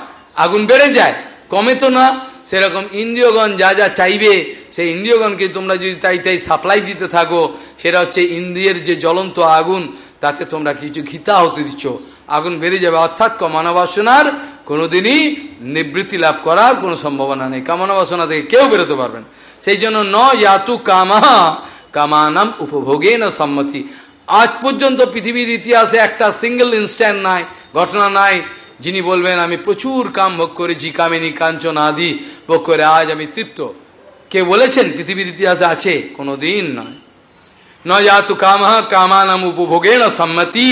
আগুন বেড়ে যায়, কমে তো না? সেরকম ইন্দ্রিয়গণ যা যা চাইবে, সেই ইন্দ্রিয়গণকে তোমরা যদি তাই তাই সাপ্লাই দিতে থাকো, সেটা হচ্ছে ইন্দ্রিয়ের যে জ্বলন্ত আগুন, তাতে তোমরা কিছু ঘিতা হতে দিচ্ছ। আগুন বেড়ে যাবে, অর্থাৎ কামনা বাসনার কোনোদিনই নিবৃত্তি লাভ করার কোনো সম্ভাবনা নেই। কামনা বাসনা থেকে কেউ বেরোতে পারবেন সেই জন্য ন ইয়াতু কামাহা কামানাম উপভোগে না সম্মতি। আজ পর্যন্ত পৃথিবীর ইতিহাসে একটা সিঙ্গেল ইনস্ট্যান্ট নাই, ঘটনা নাই, যিনি বলবেন, আমি প্রচুর কাম ভোগ করেছি, কামিনী কাঞ্চন আদি ভোগ করে আজ আমি তৃপ্ত। কে বলেছেন, পৃথিবীর ইতিহাসে আছে কোনো দিন নয়। ন যাতু কামহ কামানাম উপভোগেন সম্মতি।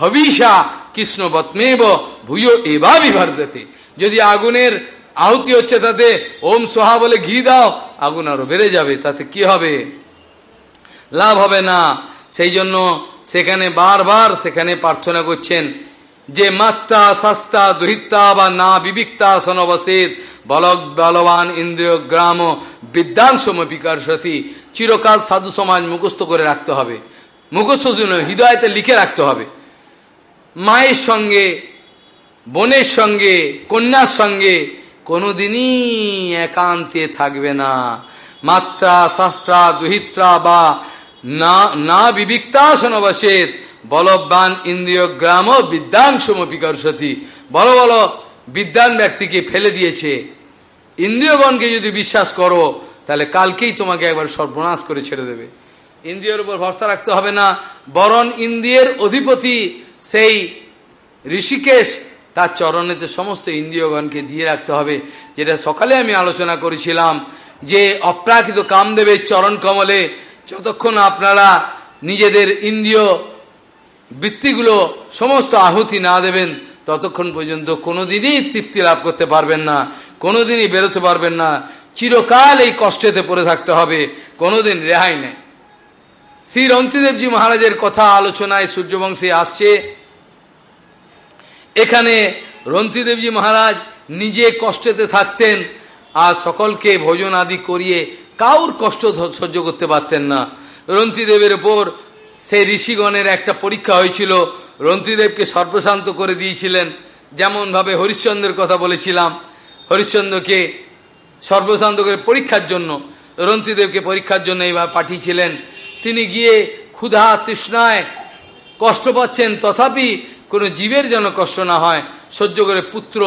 হবিষা কৃষ্ণ বত্মেব ভূয় এবা বিভার্দতে যদি আগুনের আহুতি হচ্ছে তাতে, ওম সোহা বলে ঘি দাও, আগুন আরও বেড়ে যাবে, তাতে কি হবে? লাভ হবে না। সেই জন্য সেখানে বারবার সেখানে প্রার্থনা করছেন, যে মাত্রা সস্তা দুহিতা বা না বিবিক্তা সনবসেদ বল বলবান ইন্দ্রিয় গ্রাম বিদ্যান সমপিকার সতী, চিরকাল সাধু সমাজ মুখস্থ করে রাখতে হবে। মুখস্থ জন্য হৃদয়তে লিখে রাখতে হবে। মায়ের সঙ্গে, বোনের সঙ্গে, কন্যার সঙ্গে কোনোদিনই একান্তে থাকবে না। মাত্রা, শাস্ত্রা, দুহিত্রা বা না না বিবিক্তা সনবসেদ বলবান ইন্দ্রিয় গ্রাম বিদ্যান সমপিকর্ষতি বড় বড় বিদ্যান ব্যক্তিকে ফেলে দিয়েছে। ইন্দ্রিয়গণকে যদি বিশ্বাস করো, তাহলে কালকেই তোমাকে একবার সর্বনাশ করে ছেড়ে দেবে। ইন্দ্রিয়ের উপর ভরসা রাখতে হবে না। বরণ ইন্দ্রিয়ের অধিপতি সেই ঋষিকেশ, তার চরণেতে সমস্ত ইন্দ্রিয়গণকে দিয়ে রাখতে হবে। যেটা সকালে আমি আলোচনা করেছিলাম যে অপ্রাকৃত কামদেবের চরণ কমলে যতক্ষণ আপনারা নিজেদের ইন্দ্রিয় বৃত্তিগুলো সমস্ত আহুতি না দেবেন, ততক্ষণ পর্যন্ত কোনোদিনই তৃপ্তি লাভ করতে পারবেন না, কোনোদিনই বেরোতে পারবেন না। চিরকাল এই কষ্টেতে পড়ে থাকতে হবে, কোনোদিন রেহাই নেই। শ্রী রন্তিদেবজি মহারাজের কথা আলোচনায় সূর্যবংশী আসছে। এখানে রন্তিদেবজি মহারাজ নিজে কষ্টেতে থাকতেন, আর সকলকে ভোজন আদি করিয়ে কাউর কষ্ট সহ্য করতে পারতেন না। রন্তিদেবের ওপর সেই ঋষিগণের একটা পরীক্ষা হয়েছিল। রন্তিদেবকে সর্বশান্ত করে দিয়েছিলেন। যেমনভাবে হরিশ্চন্দ্রের কথা বলেছিলাম, হরিশ্চন্দ্রকে সর্বশান্ত করে পরীক্ষার জন্য, রন্তিদেবকে পরীক্ষার জন্য এইভাবে পাঠিয়েছিলেন। তিনি গিয়ে ক্ষুধা তৃষ্ণায় কষ্ট পাচ্ছেন, তথাপি কোনো জীবের যেন কষ্ট না হয়। সহ্য করে পুত্র,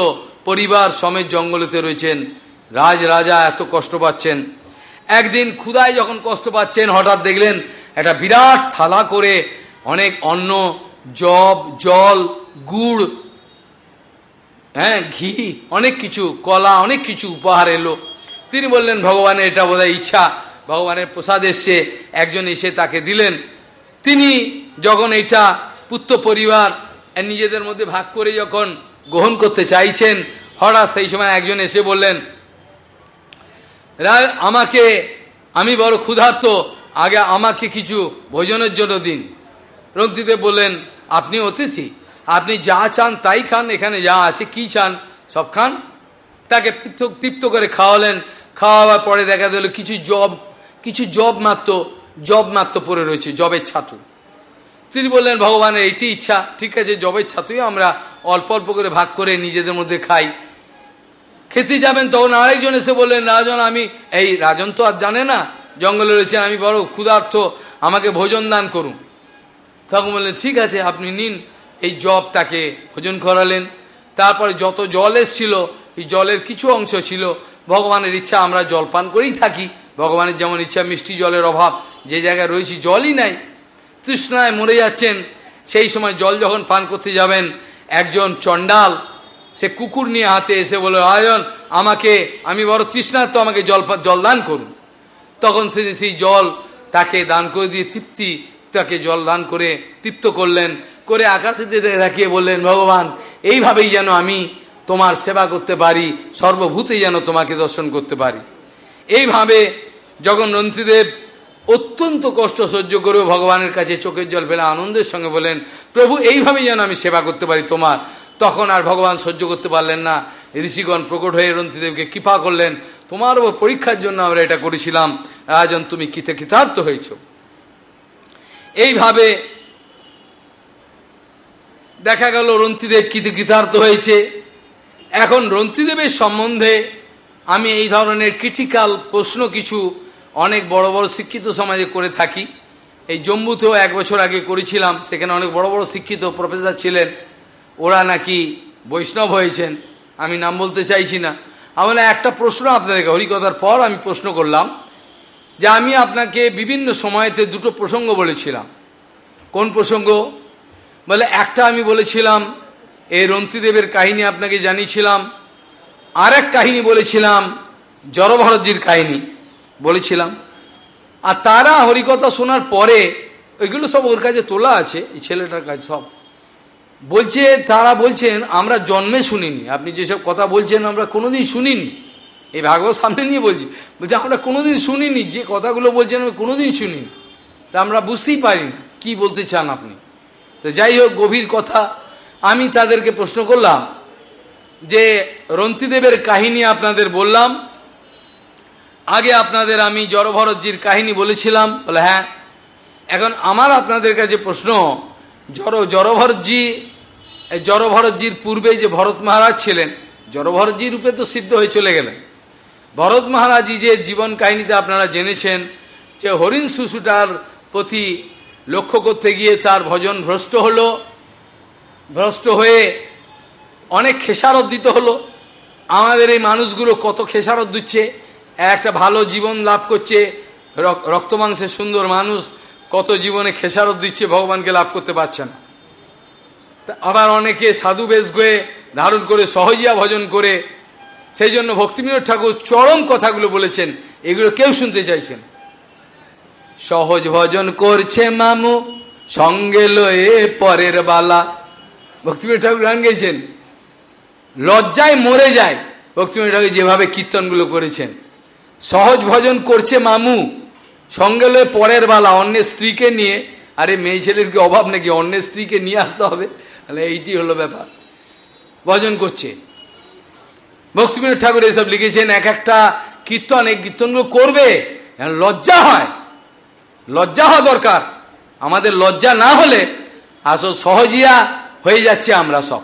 পরিবার সমেত জঙ্গলেতে রয়েছেন। রাজ রাজা এত কষ্ট পাচ্ছেন। একদিন ক্ষুধায় যখন কষ্ট পাচ্ছেন, হঠাৎ দেখলেন একটা বিরাট থালা করে অনেক অন্ন, জব, জল, গুড় হ্যাঁ ঘি, অনেক কিছু, কলা, অনেক কিছু উপহার এলো। তিনি বললেন, ভগবানের এটা বোধহয় ইচ্ছা। ভগবানের প্রসাদ এসছে, একজন এসে তাকে দিলেন। তিনি যখন এটা পুত্র পরিবার নিজেদের মধ্যে ভাগ করে যখন গ্রহণ করতে চাইছেন, হঠাৎ সেই সময় একজন এসে বললেন আমাকে, আমি বড় ক্ষুধার্ত, আগে আমাকে কিছু ভোজনের জন্য দিন। রন্তিদেব বললেন, আপনি অতিথি, আপনি যা চান তাই খান, এখানে যা আছে কি চান সব খান। তাকে তৃপ্ত করে খাওয়ালেন। খাওয়াবার পরে দেখা দিল, কিছু জব কিছু জব মাত্র জব মাত্র পরে রয়েছে জবের ছাতু। তিনি বললেন ভগবানের এইটি ইচ্ছা, ঠিক আছে জবের ছাতুই আমরা অল্প অল্প করে ভাগ করে নিজেদের মধ্যে খাই। খেতে যাবেন? তখন আরেকজন এসে বললেন, রাজন, আমি এই রাজন তো আর জানে না, জঙ্গলে রয়েছে, আমি বড় ক্ষুধার্থ আমাকে ভোজন দান করুন। তখন বললেন, ঠিক আছে, আপনি নিন। এই জব তাকে ভোজন করালেন। তারপরে যত জল এসছিল, এই জলের কিছু অংশ ছিল, ভগবানের ইচ্ছা, আমরা জল পান করেই থাকি। ভগবানের যেমন ইচ্ছা মিষ্টি জলের অভাব, যে জায়গায় রয়েছি জলই নাই। তৃষ্ণায় মরে যাচ্ছেন, সেই সময় জল যখন পান করতে যাবেন, একজন চণ্ডাল, সে কুকুর নিয়ে হাতে এসে বলে, আয়ন, আমাকে, আমি বড় তৃষ্ণার তো আমাকে জল জল দান করুন। তখন তিনি সেই জল, তাকে দান করে দিয়ে তৃপ্তি, তাকে জল দান করে তৃপ্ত করলেন, করে আকাশে দেখিয়ে বললেন, ভগবান, এইভাবেই যেন আমি তোমার সেবা করতে পারি, সর্বভূতে যেন তোমাকে দর্শন করতে পারি। এইভাবে যখন রন্থীদেব অত্যন্ত কষ্ট সহ্য করে ভগবানের কাছে চোখের জল ফেলে আনন্দের সঙ্গে বলেন প্রভু এইভাবেই যেন আমি সেবা করতে পারি তোমার। তখন আর ভগবান সহ্য করতে পারলেন না। ঋষিগণ প্রকট হয়ে রন্থীদেবকে কৃপা করলেন, তোমার ওপর পরীক্ষার জন্য আমরা এটা করেছিলাম। রাজন, তুমি কিতে কৃতার্থ হয়েছ? এইভাবে দেখা গেল রন্থীদেব কিতে কৃতার্থ হয়েছে। এখন রন্থীদেবের সম্বন্ধে আমি এই ধরনের ক্রিটিক্যাল প্রশ্ন কিছু অনেক বড় বড় শিক্ষিত সমাজে করে থাকি। এই জম্বুতেও এক বছর আগে করেছিলাম, সেখানে অনেক বড় বড় শিক্ষিত প্রফেসর ছিলেন। ওরা নাকি বৈষ্ণব হয়েছেন, আমি নাম বলতে চাইছি না। আমার একটা প্রশ্ন আপনাদেরকে, হরিকথার পর আমি প্রশ্ন করলাম যে আমি আপনাকে বিভিন্ন সময়তে দুটো প্রসঙ্গ বলেছিলাম। কোন প্রসঙ্গ? বলে, একটা আমি বলেছিলাম এই রন্ত্রীদেবের কাহিনী আপনাকে জানিয়েছিলাম। আর এক কাহিনী বলেছিলাম জড়ভরতজির কাহিনী। বলেছিলাম। আর তারা হরিকথা শোনার পরে, ওইগুলো সব ওর কাছে তোলা আছে, এই ছেলেটার কাছে সব। বলছে, তারা বলছেন, আমরা জন্মে শুনিনি। আপনি যেসব কথা বলছেন, আমরা কোনোদিন শুনিনি। এই ভাগবত সামনে নিয়ে বলছি, বলছে, আমরা কোনোদিন শুনিনি, যে কথাগুলো বলছেন, আমি কোনোদিন শুনিনি। তা আমরা বুঝতেই পারি না কী বলতে চান আপনি? তো যাই হোক, গভীর কথা। আমি তাদেরকে প্রশ্ন করলাম, যে রন্তিদেবের কাহিনী আপনাদের বললাম আগে আপনাদের আমি জড়ভরতজির কাহিনী বলেছিলাম, বলে হ্যাঁ এখন আমার আপনাদের কাছে প্রশ্ন, জড়, জড়ভরতজি জড়ভরতজির পূর্বে যে ভরত মহারাজ ছিলেন, জড়ভরতজি রূপে তো সিদ্ধ হয়ে চলে গেলেন। ভরত মহারাজই যে জীবন কাহিনীতে আপনারা জেনেছেন, যে হরিণ শুশুটার প্রতি লক্ষ্য করতে গিয়ে তার ভজন ভ্রষ্ট হলো, ভ্রষ্ট হয়ে অনেক খেসারত দিতে হলো। আমাদের এই মানুষগুলো কত খেসারত দিচ্ছে একটা ভালো জীবন লাভ করছে। রক্ত মাংসের সুন্দর মানুষ, কত জীবনে খেসারত দিচ্ছে ভগবানকে লাভ করতে পারছে না। আবার অনেকে সাধু বেশ গয়ে ধারণ করে, সহজিয়া ভজন করে, সেই জন্য ভক্তিবিনোদ ঠাকুর চরম কথাগুলো বলেছেন, এগুলো কেউ শুনতে চাইছেন সহজ ভজন করছে মামু, সঙ্গে লয়ে পরের বালা। ভক্তিবিনোদ ঠাকুর গান গেছেন লজ্জায় মরে যায়। ভক্তিবিনোদ ঠাকুর যেভাবে কীর্তনগুলো করেছেন। সহজ ভজন করছে মামু। সঙ্গে লয়ে পরের বেলা, অন্যের স্ত্রীকে নিয়ে। আরে, মেয়ে ছেলের কি অভাব নাকি? অন্যের স্ত্রীকে নিয়ে আসতে হবে? তাহলে এইটি হলো ব্যাপার। ভজন করছে। ভক্তিবিনোদ ঠাকুর এসব লিখেছেন, এক একটা কীর্তন, এই কীর্তনগুলো করবে? লজ্জা হয়? লজ্জা হওয়া দরকার। আমাদের লজ্জা না হলে আসো সহজিয়া হয়ে যাচ্ছে আমরা সব।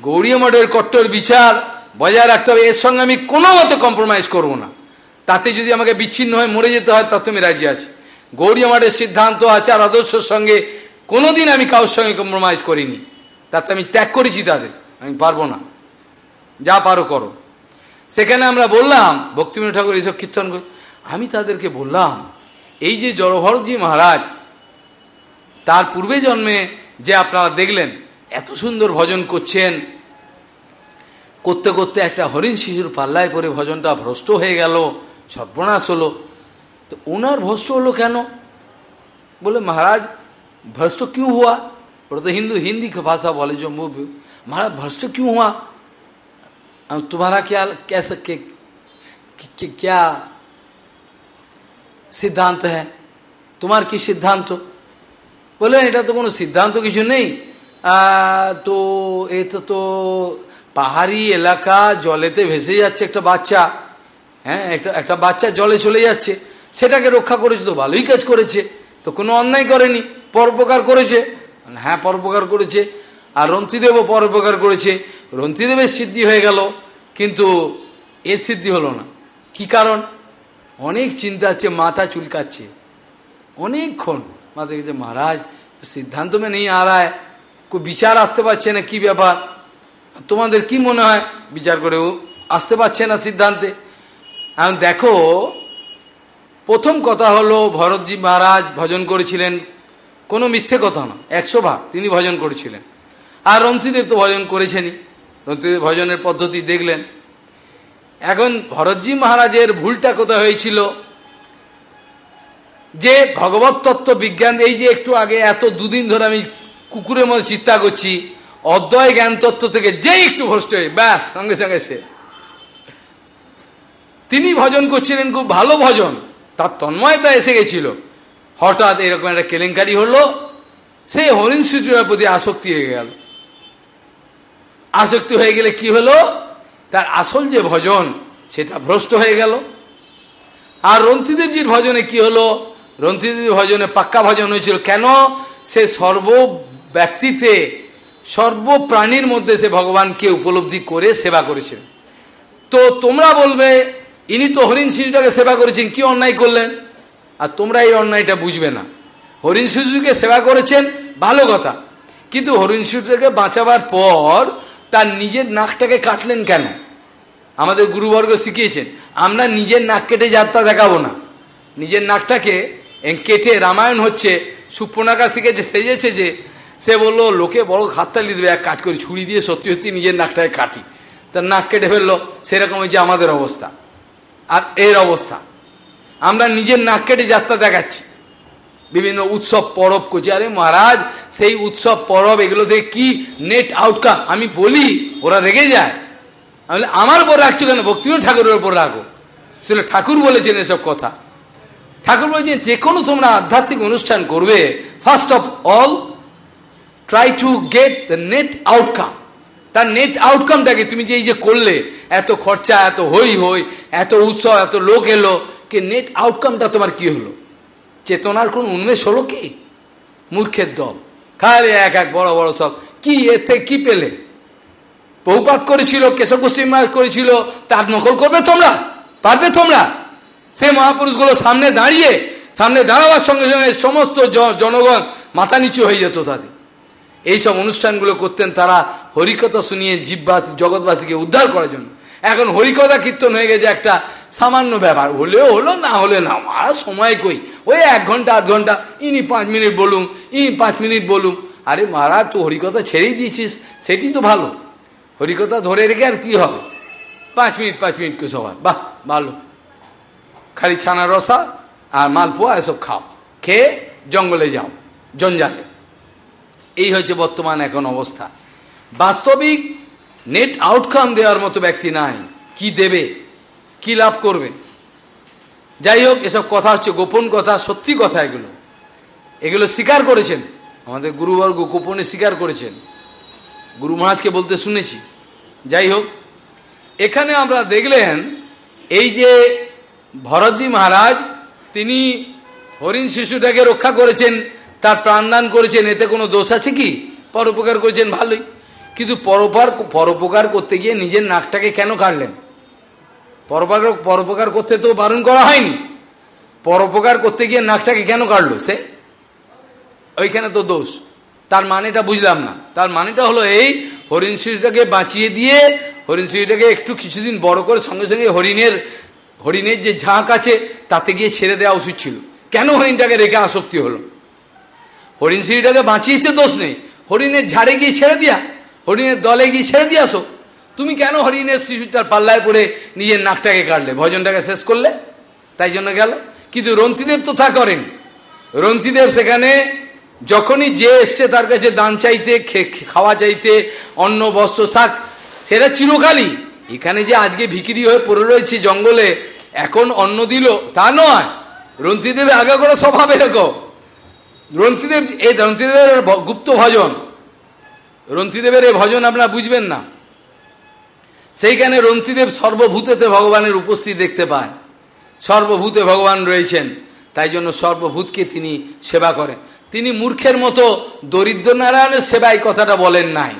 গৌরী মঠের কট্টর বিচার বজায় রাখতে হবে। এর সঙ্গে আমি কোনো মতো কম্প্রোমাইজ করব না। তাতে যদি আমাকে বিচ্ছিন্ন হয়ে মরে যেতে হয় তত আমি রাজি আছি। গৌরী মাঠের সিদ্ধান্ত, আচার, আদর্শের সঙ্গে কোনোদিন আমি কারোর সঙ্গে কম্প্রোমাইজ করিনি। তাতে আমি ত্যাগ করেছি তাদের। আমি পারব না। যা পারো করো। সেখানে আমরা বললাম ভক্তিবিনোদ ঠাকুর এইসব কীর্তন করে। আমি তাদেরকে বললাম, এই যে জড়ভরতজি মহারাজ, তার পূর্বে জন্মে যে আপনারা দেখলেন, এত সুন্দর ভজন করছেন। করতে করতে একটা হরিণ শিশুর পাল্লায় পরে ভজনটা ভ্রষ্ট হয়ে গেল। সর্বনাশ হলো তো ওনার ভ্রষ্ট হলো কেন বলে মহারাজ ভ্রষ্ট क्यों हुआ ওরা তো হিন্দু হিন্দি ভাষা বলে जो महाराज भ्रष्ट क्यों हुआ तुम्हारा क्या कैसे के, के, क्या সিদ্ধান্ত হ্যাঁ তোমার কি সিদ্ধান্ত বলে এটা তো কোনো সিদ্ধান্ত কিছু নেই তো এটা তো পাহাড়ি এলাকা জলেতে ভেসে যাচ্ছে একটা বাচ্চা হ্যাঁ একটা একটা বাচ্চা জলে চলে যাচ্ছে, সেটাকে রক্ষা করেছে তো, ভালোই কাজ করেছে, তো কোনো অন্যায় করেনি পরোপকার করেছে। হ্যাঁ পরোপকার করেছে, আর রন্তিদেবও পরোপকার করেছে। রন্তিদেবের সিদ্ধি হয়ে গেল, কিন্তু এর সিদ্ধি হলো না। কি কারণ? অনেক চিন্তা হচ্ছে মাথা চুলকাচ্ছে। অনেকক্ষণ মাথা কিছু মহারাজ, সিদ্ধান্ত মে নেই আর রায় কো বিচার আসতে পারছে না, কি ব্যাপার? তোমাদের কি মনে হয়? বিচার করেও আসতে পারছে না সিদ্ধান্তে। এখন দেখো, প্রথম কথা হলো ভরতজি মহারাজ ভজন করেছিলেন। কোনো মিথ্যে কথা না, একশো ভাগ তিনি ভজন করেছিলেন। আর রন্থিদেব তো ভজন করেছেনই। রন্থিদেব ভজনের পদ্ধতি দেখলেন। এখন ভরতজি মহারাজের ভুলটা কোথায় হয়েছিল? যে ভগবত তত্ত্ব বিজ্ঞান, এই যে একটু আগে এত দুদিন ধরে আমি কুকুরের মধ্যে চিন্তা করছি, অদ্বয় জ্ঞান তত্ত্ব থেকে যে একটু ভ্রষ্ট হয়ে ব্যাস, সঙ্গে সঙ্গে সে তিনি ভজন করছিলেন, খুব ভালো ভজন। তার তন্ময়তা এসে গেছিল। হঠাৎ এরকম একটা কেলেঙ্কারি হলো, সেই হরিণ সূর্যের প্রতি আসক্তি হয়ে গেল। আসক্তি হয়ে গেলে কি হলো? তার আসল যে ভজন, সেটা ভ্রষ্ট হয়ে গেল। আর রন্থিদেবজির ভজনে কি হলো? রন্থিদেব ভজনে পাক্কা ভজন হয়েছিল। কেন? সে সর্ব ব্যক্তিতে সর্বপ্রাণীর মধ্যে সে ভগবানকে উপলব্ধি করে সেবা করেছেন তো তোমরা বলবে ইনি তো হরিণ শিশুটাকে সেবা করেছেন, কি অন্যায় করলেন? আর তোমরা এই অন্যায়টা বুঝবে না। হরিণ শিশুকে সেবা করেছেন, ভালো কথা। কিন্তু হরিণ শিশুটাকে বাঁচাবার পর তার নিজের নাকটাকে কাটলেন কেন? আমাদের গুরুবর্গ শিখিয়েছেন, আমরা নিজের নাক কেটে যাত্রা দেখাবো না। নিজের নাকটাকে কেটে রামায়ণ হচ্ছে সুপ্রনাকা শিখেছে, সেজেছে যে, সে বলল, লোকে বড় হাততালি দেবে, এক কাজ করি, ছুরি দিয়ে সত্যি সত্যি নিজের নাকটাকে কাটি। তার নাক কেটে ফেলল, সেরকম হয়েছে আমাদের অবস্থা। আর এর অবস্থা। আমরা নিজের নাক কেটে যাত্রা দেখাচ্ছি। বিভিন্ন উৎসব, পরব করছি। আরে মহারাজ, সেই উৎসব, পরব, এগুলো থেকে কি নেট আউটকাম আমি বলি, ওরা রেগে যায়। আমি আমার উপর রাখছো কেন? ভক্তিবিনোদ ঠাকুরের উপর রাখো ছিল ঠাকুর বলেছেন এসব কথা। ঠাকুর বলেছেন, যে কোনো তোমরা আধ্যাত্মিক অনুষ্ঠান করবে first of all try to get the net outcome তার নেট আউটকামটাকে তুমি যে এই যে করলে, এত খরচা, এত হই হই এত উৎসব এত লোক এলো, কে নেট আউটকামটা তোমার কি হলো? চেতনার কোন উন্মেষ হলো কি? মূর্খের দল। খালি এক এক, বড় বড় সব। কি এতে কি পেলে? বহুপাত করেছিল কেশব গোস্বী করেছিল, তার নকল করবে তোমরা? পারবে তোমরা? সে মহাপুরুষগুলো সামনে দাঁড়িয়ে, সামনে দাঁড়াবার সঙ্গে সঙ্গে সমস্ত জনগণ মাথা নিচু হয়ে যেত তাদের। এইসব অনুষ্ঠানগুলো করতেন তারা হরিকথা শুনিয়ে জীববাসী জগৎবাসীকে উদ্ধার করার জন্য। এখন হরিকথা কীর্তন হয়ে গেছে একটা সামান্য ব্যাপার। হলেও হলো, না হলে না, আর সময় কই? ওই এক ঘণ্টা, আধ ঘণ্টা, ইনি পাঁচ মিনিট বলুন, ইনি পাঁচ মিনিট বলুন। আরে মহারাজ তুই হরিকথা ছেড়েই দিয়েছিস, সেটি তো ভালো। হরিকথা ধরে রেখে আর কী হবে? পাঁচ মিনিট পাঁচ মিনিট কে সবার? বাহ, ভালো। খালি ছানা রসা আর মালপোয়া, এসব খাও। খেয়ে জঙ্গলে যাও, জঞ্জালে। এই হচ্ছে বর্তমান এখন অবস্থা। বাস্তবিক নেট আউটকাম দেওয়ার মতো ব্যক্তি নাই। কি দেবে? কি লাভ করবে? যাই হোক, এসব কথা হচ্ছে গোপন কথা, সত্যি কথা এগুলো। এগুলো স্বীকার করেছেন। আমাদের গুরুবর্গ গোপনে স্বীকার করেছেন। গুরু মহারাজকে বলতে শুনেছি। যাই হোক, এখানে আমরা দেখলেন, এই যে ভরতজি মহারাজ, তিনি হরিণ শিশুটাকে রক্ষা করেছেন তার প্রাণদান করেছেন, এতে কোনো দোষ আছে কি? পরোপকার করেছেন, ভালোই। কিন্তু পরোপার পরোপকার করতে গিয়ে নিজের নাকটাকে কেন কাটলেন? পরোপকার পরোপকার করতে তো বারণ করা হয়নি। পরোপকার করতে গিয়ে নাকটাকে কেন কাটলো সে? ওইখানে তো দোষ। তার মানেটা বুঝলাম না। তার মানেটা হলো এই, হরিণ শিশুটাকে বাঁচিয়ে দিয়ে, হরিণ শিশুটাকে একটু কিছুদিন বড় করে সঙ্গে সঙ্গে হরিণের হরিণের যে ঝাঁক আছে, তাতে গিয়ে ছেড়ে দেওয়া উচিত ছিল। কেন হরিণটাকে রেখে আসক্তি হলো? হরিণ সিঁড়িটাকে বাঁচিয়েছে দোষ নেই। হরিণের ঝাড়ে গিয়ে ছেড়ে দিয়া, হরিণের দলে গিয়ে ছেড়ে দিয়ে আসো। তুমি কেন হরিণের শিশুটার পাল্লায় পড়ে নিজের নাকটাকে কাটলে? ভজনটাকে শেষ করলে? তাই জন্য গেল। কিন্তু রন্তিদেব তো তা করেন। রন্তিদেব সেখানে যখনই যে এসছে তার কাছে দান চাইতে খাওয়া চাইতে, অন্ন, বস্ত্র, শাক, সেটা চিরকালই। এখানে যে আজকে ভিকিরি হয়ে পড়ে রয়েছে জঙ্গলে, এখন অন্ন দিল তা নয়। রন্তিদেবের আগে করে স্বভাব এরকম। রন্তিদেব, এই রন্তিদেবের গুপ্ত ভজন। রন্তিদেবের এই ভজন আপনারা বুঝবেন না। সেইখানে রন্তিদেব সর্বভূতেতে ভগবানের উপস্থিতি দেখতে পায়। সর্বভূতে ভগবান রয়েছেন, তাই জন্য সর্বভূতকে তিনি সেবা করেন। তিনি মূর্খের মতো দরিদ্র নারায়ণের সেবাই কথাটা বলেন নাই।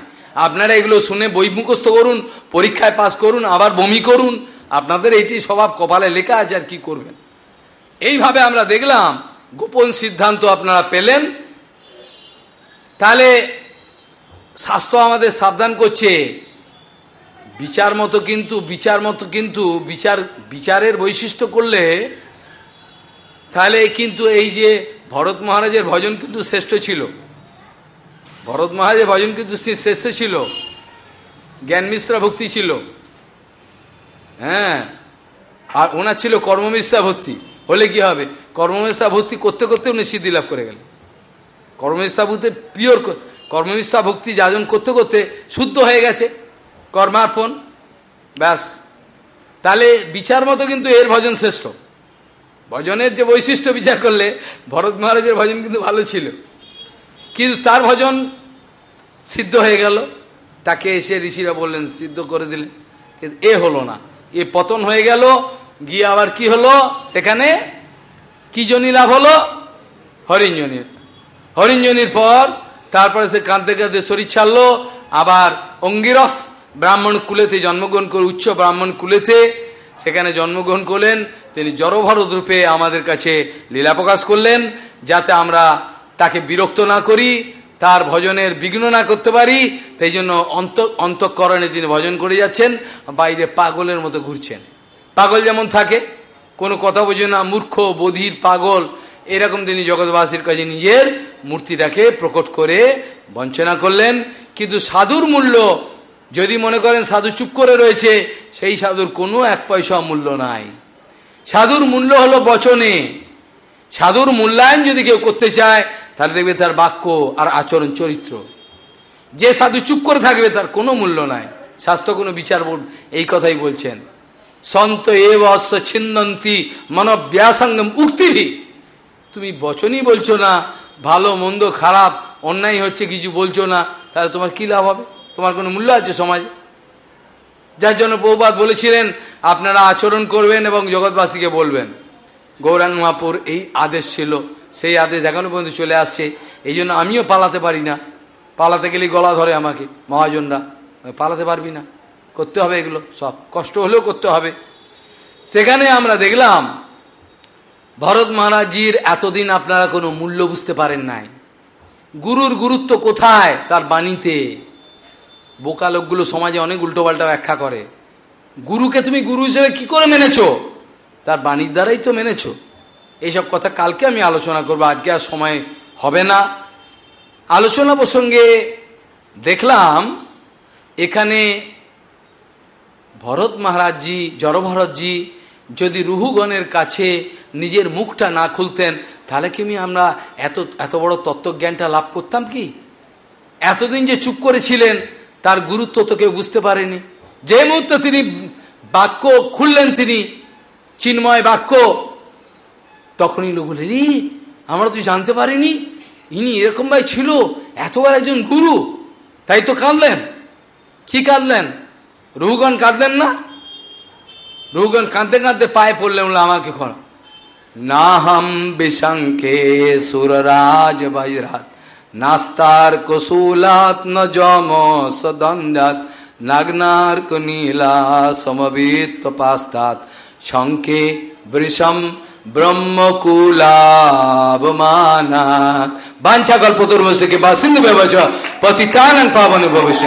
আপনারা এগুলো শুনে বই মুখস্থ করুন, পরীক্ষায় পাশ করুন, আবার বমি করুন। আপনাদের এইটি স্বভাব কপালে লেখা আছে আর কি করবেন। এইভাবে আমরা দেখলাম গোপন সিদ্ধান্ত আপনারা পেলেন। তাহলে স্বাস্থ্য আমাদের সাবধান করছে। বিচার মতো কিন্তু, বিচার মতো কিন্তু, বিচার, বিচারের বৈশিষ্ট্য করলে তাহলে কিন্তু এই যে ভরত মহারাজের ভজন কিন্তু শ্রেষ্ঠ ছিল। ভরত মহারাজের ভজন কিন্তু শ্রেষ্ঠ ছিল। জ্ঞান মিশ্রা ভক্তি ছিল। হ্যাঁ আর ওনার ছিল কর্মমিশ্রা ভক্তি। হলে কি হবে? কর্মমিশ্রা ভক্তি করতে করতে উনি সিদ্ধি লাভ করে গেলেন। কর্মমিশ্রা ভক্তি পিওর কর্মমিশ্রা ভক্তি যাজন করতে করতে শুদ্ধ হয়ে গেছে, কর্মার্পণ, ব্যাস। তাহলে বিচার মতো কিন্তু এর ভজন শ্রেষ্ঠ। ভজনের যে বৈশিষ্ট্য বিচার করলে ভরত মহারাজের ভজন কিন্তু ভালো ছিল। কিন্তু তার ভজন সিদ্ধ হয়ে গেল। তাকে এসে ঋষিরা বললেন, সিদ্ধ করে দিলেন কিন্তু এ হলো না। এ পতন হয়ে গেল, গিয়ে আবার কি হলো? সেখানে কি জনি লাভ হলো? হরিঞ্জনির হরিঞ্জনির পর তারপরে সে কাঁদতে কাঁদতে শরীর ছাড়লো, আবার অঙ্গিরস ব্রাহ্মণ কুলেতে জন্মগ্রহণ করে, উচ্চ ব্রাহ্মণ কুলেতে সেখানে জন্মগ্রহণ করলেন। তিনি জড়ভরত রূপে আমাদের কাছে লীলা প্রকাশ করলেন, যাতে আমরা তাকে বিরক্ত না করি, তার ভজনের বিঘ্ন না করতে পারি, তাই জন্য অন্ত, অন্তঃকরণে তিনি ভজন করে যাচ্ছেন, বাইরে পাগলের মতো ঘুরছেন। পাগল যেমন থাকে কোনো কথা বোঝে না, মূর্খ, বধির, পাগল, এরকম তিনি জগৎবাসীর কাছে নিজের মূর্তিটাকে প্রকট করে বঞ্চনা করলেন। কিন্তু সাধুর মূল্য, যদি মনে করেন সাধু চুপ করে রয়েছে, সেই সাধুর কোনো এক পয়সা মূল্য নাই। সাধুর মূল্য হলো বচনে। সাধুর মূল্যায়ন যদি কেউ করতে চায়, তাহলে দেখবে তার বাক্য আর আচরণ চরিত্র। যে সাধু চুপ করে থাকবে, তার কোনো মূল্য নাই। স্বাস্থ্য কোনো বিচার বোর্ড এই কথাই বলছেন। সন্ত এ বৎস ছিন্দন্তি মনব্যাসঙ্গম উক্তিভি। তুমি বচনই বলছো না, ভালো, মন্দ, খারাপ, অন্যায় হচ্ছে কিছু বলছো না, তাহলে তোমার কী লাভ হবে? তোমার কোনো মূল্য আছে সমাজে? যার জন্য বহুবাদ বলেছিলেন, আপনারা আচরণ করবেন এবং জগৎবাসীকে বলবেন। গৌরাঙ্গ মহাপুর এই আদেশ ছিল, সেই আদেশ এখনও পর্যন্ত চলে আসছে, এই জন্য আমিও পালাতে পারি না। পালাতে গেলে গলা ধরে আমাকে, মহাজনরা, পালাতে পারবি না। করতে হবে এগুলো, সব কষ্ট হলেও করতে হবে। সেখানে আমরা দেখলাম, ভরত মহারাজজির এতদিন আপনারা কোনো মূল্য বুঝতে পারেন নাই। গুরুর গুরুত্ব কোথায়? তার বাণীতে। বোকা লোকগুলো সমাজে অনেক উল্টোপাল্টা ব্যাখ্যা করে। গুরুকে তুমি গুরু হিসেবে কি করে মেনেছো? তার বাণীর দ্বারাই তো মেনেছো। এইসব কথা কালকে আমি আলোচনা করব, আজকে আর সময় হবে না। আলোচনা প্রসঙ্গে দেখলাম, এখানে ভরত মহারাজজি জড়ভরতজি যদি রুহুগণের কাছে নিজের মুখটা না খুলতেন, তাহলে কি আমি আমরা এত এত বড় তত্ত্বজ্ঞানটা লাভ করতাম কি? এতদিন যে চুপ করেছিলেন, তার গুরুত্ব তো কেউ বুঝতে পারেনি। যে মুহূর্তে তিনি বাক্য খুললেন তিনি, চিন্ময় বাক্য, তখনই লোক বলে রে আমরা তো জানতে পারিনি, ইনি এরকম ভাই ছিল, এতবার একজন গুরু, তাই তো কাঁদলেন। কি কাঁদলেন? রুগন কাঁদলেন না? রুগন কাঁদতে কাঁদতে পায়ে পড়লেন বলে আমাকে না হাম বিশঙ্কে সুররাজ বৈরাত, নাস্তার কসুলাত ন জম সদন্দাত নাগনার্ক নীলা সমবিত পাস্তাত শঙ্কে বৃষম ব্রহ্মকুলাবমানাত। বাঞ্ছা কল্পতর্মসে কে বা সিন্ধু ব্যবচ পতিতানং পাবন ভবিষ্য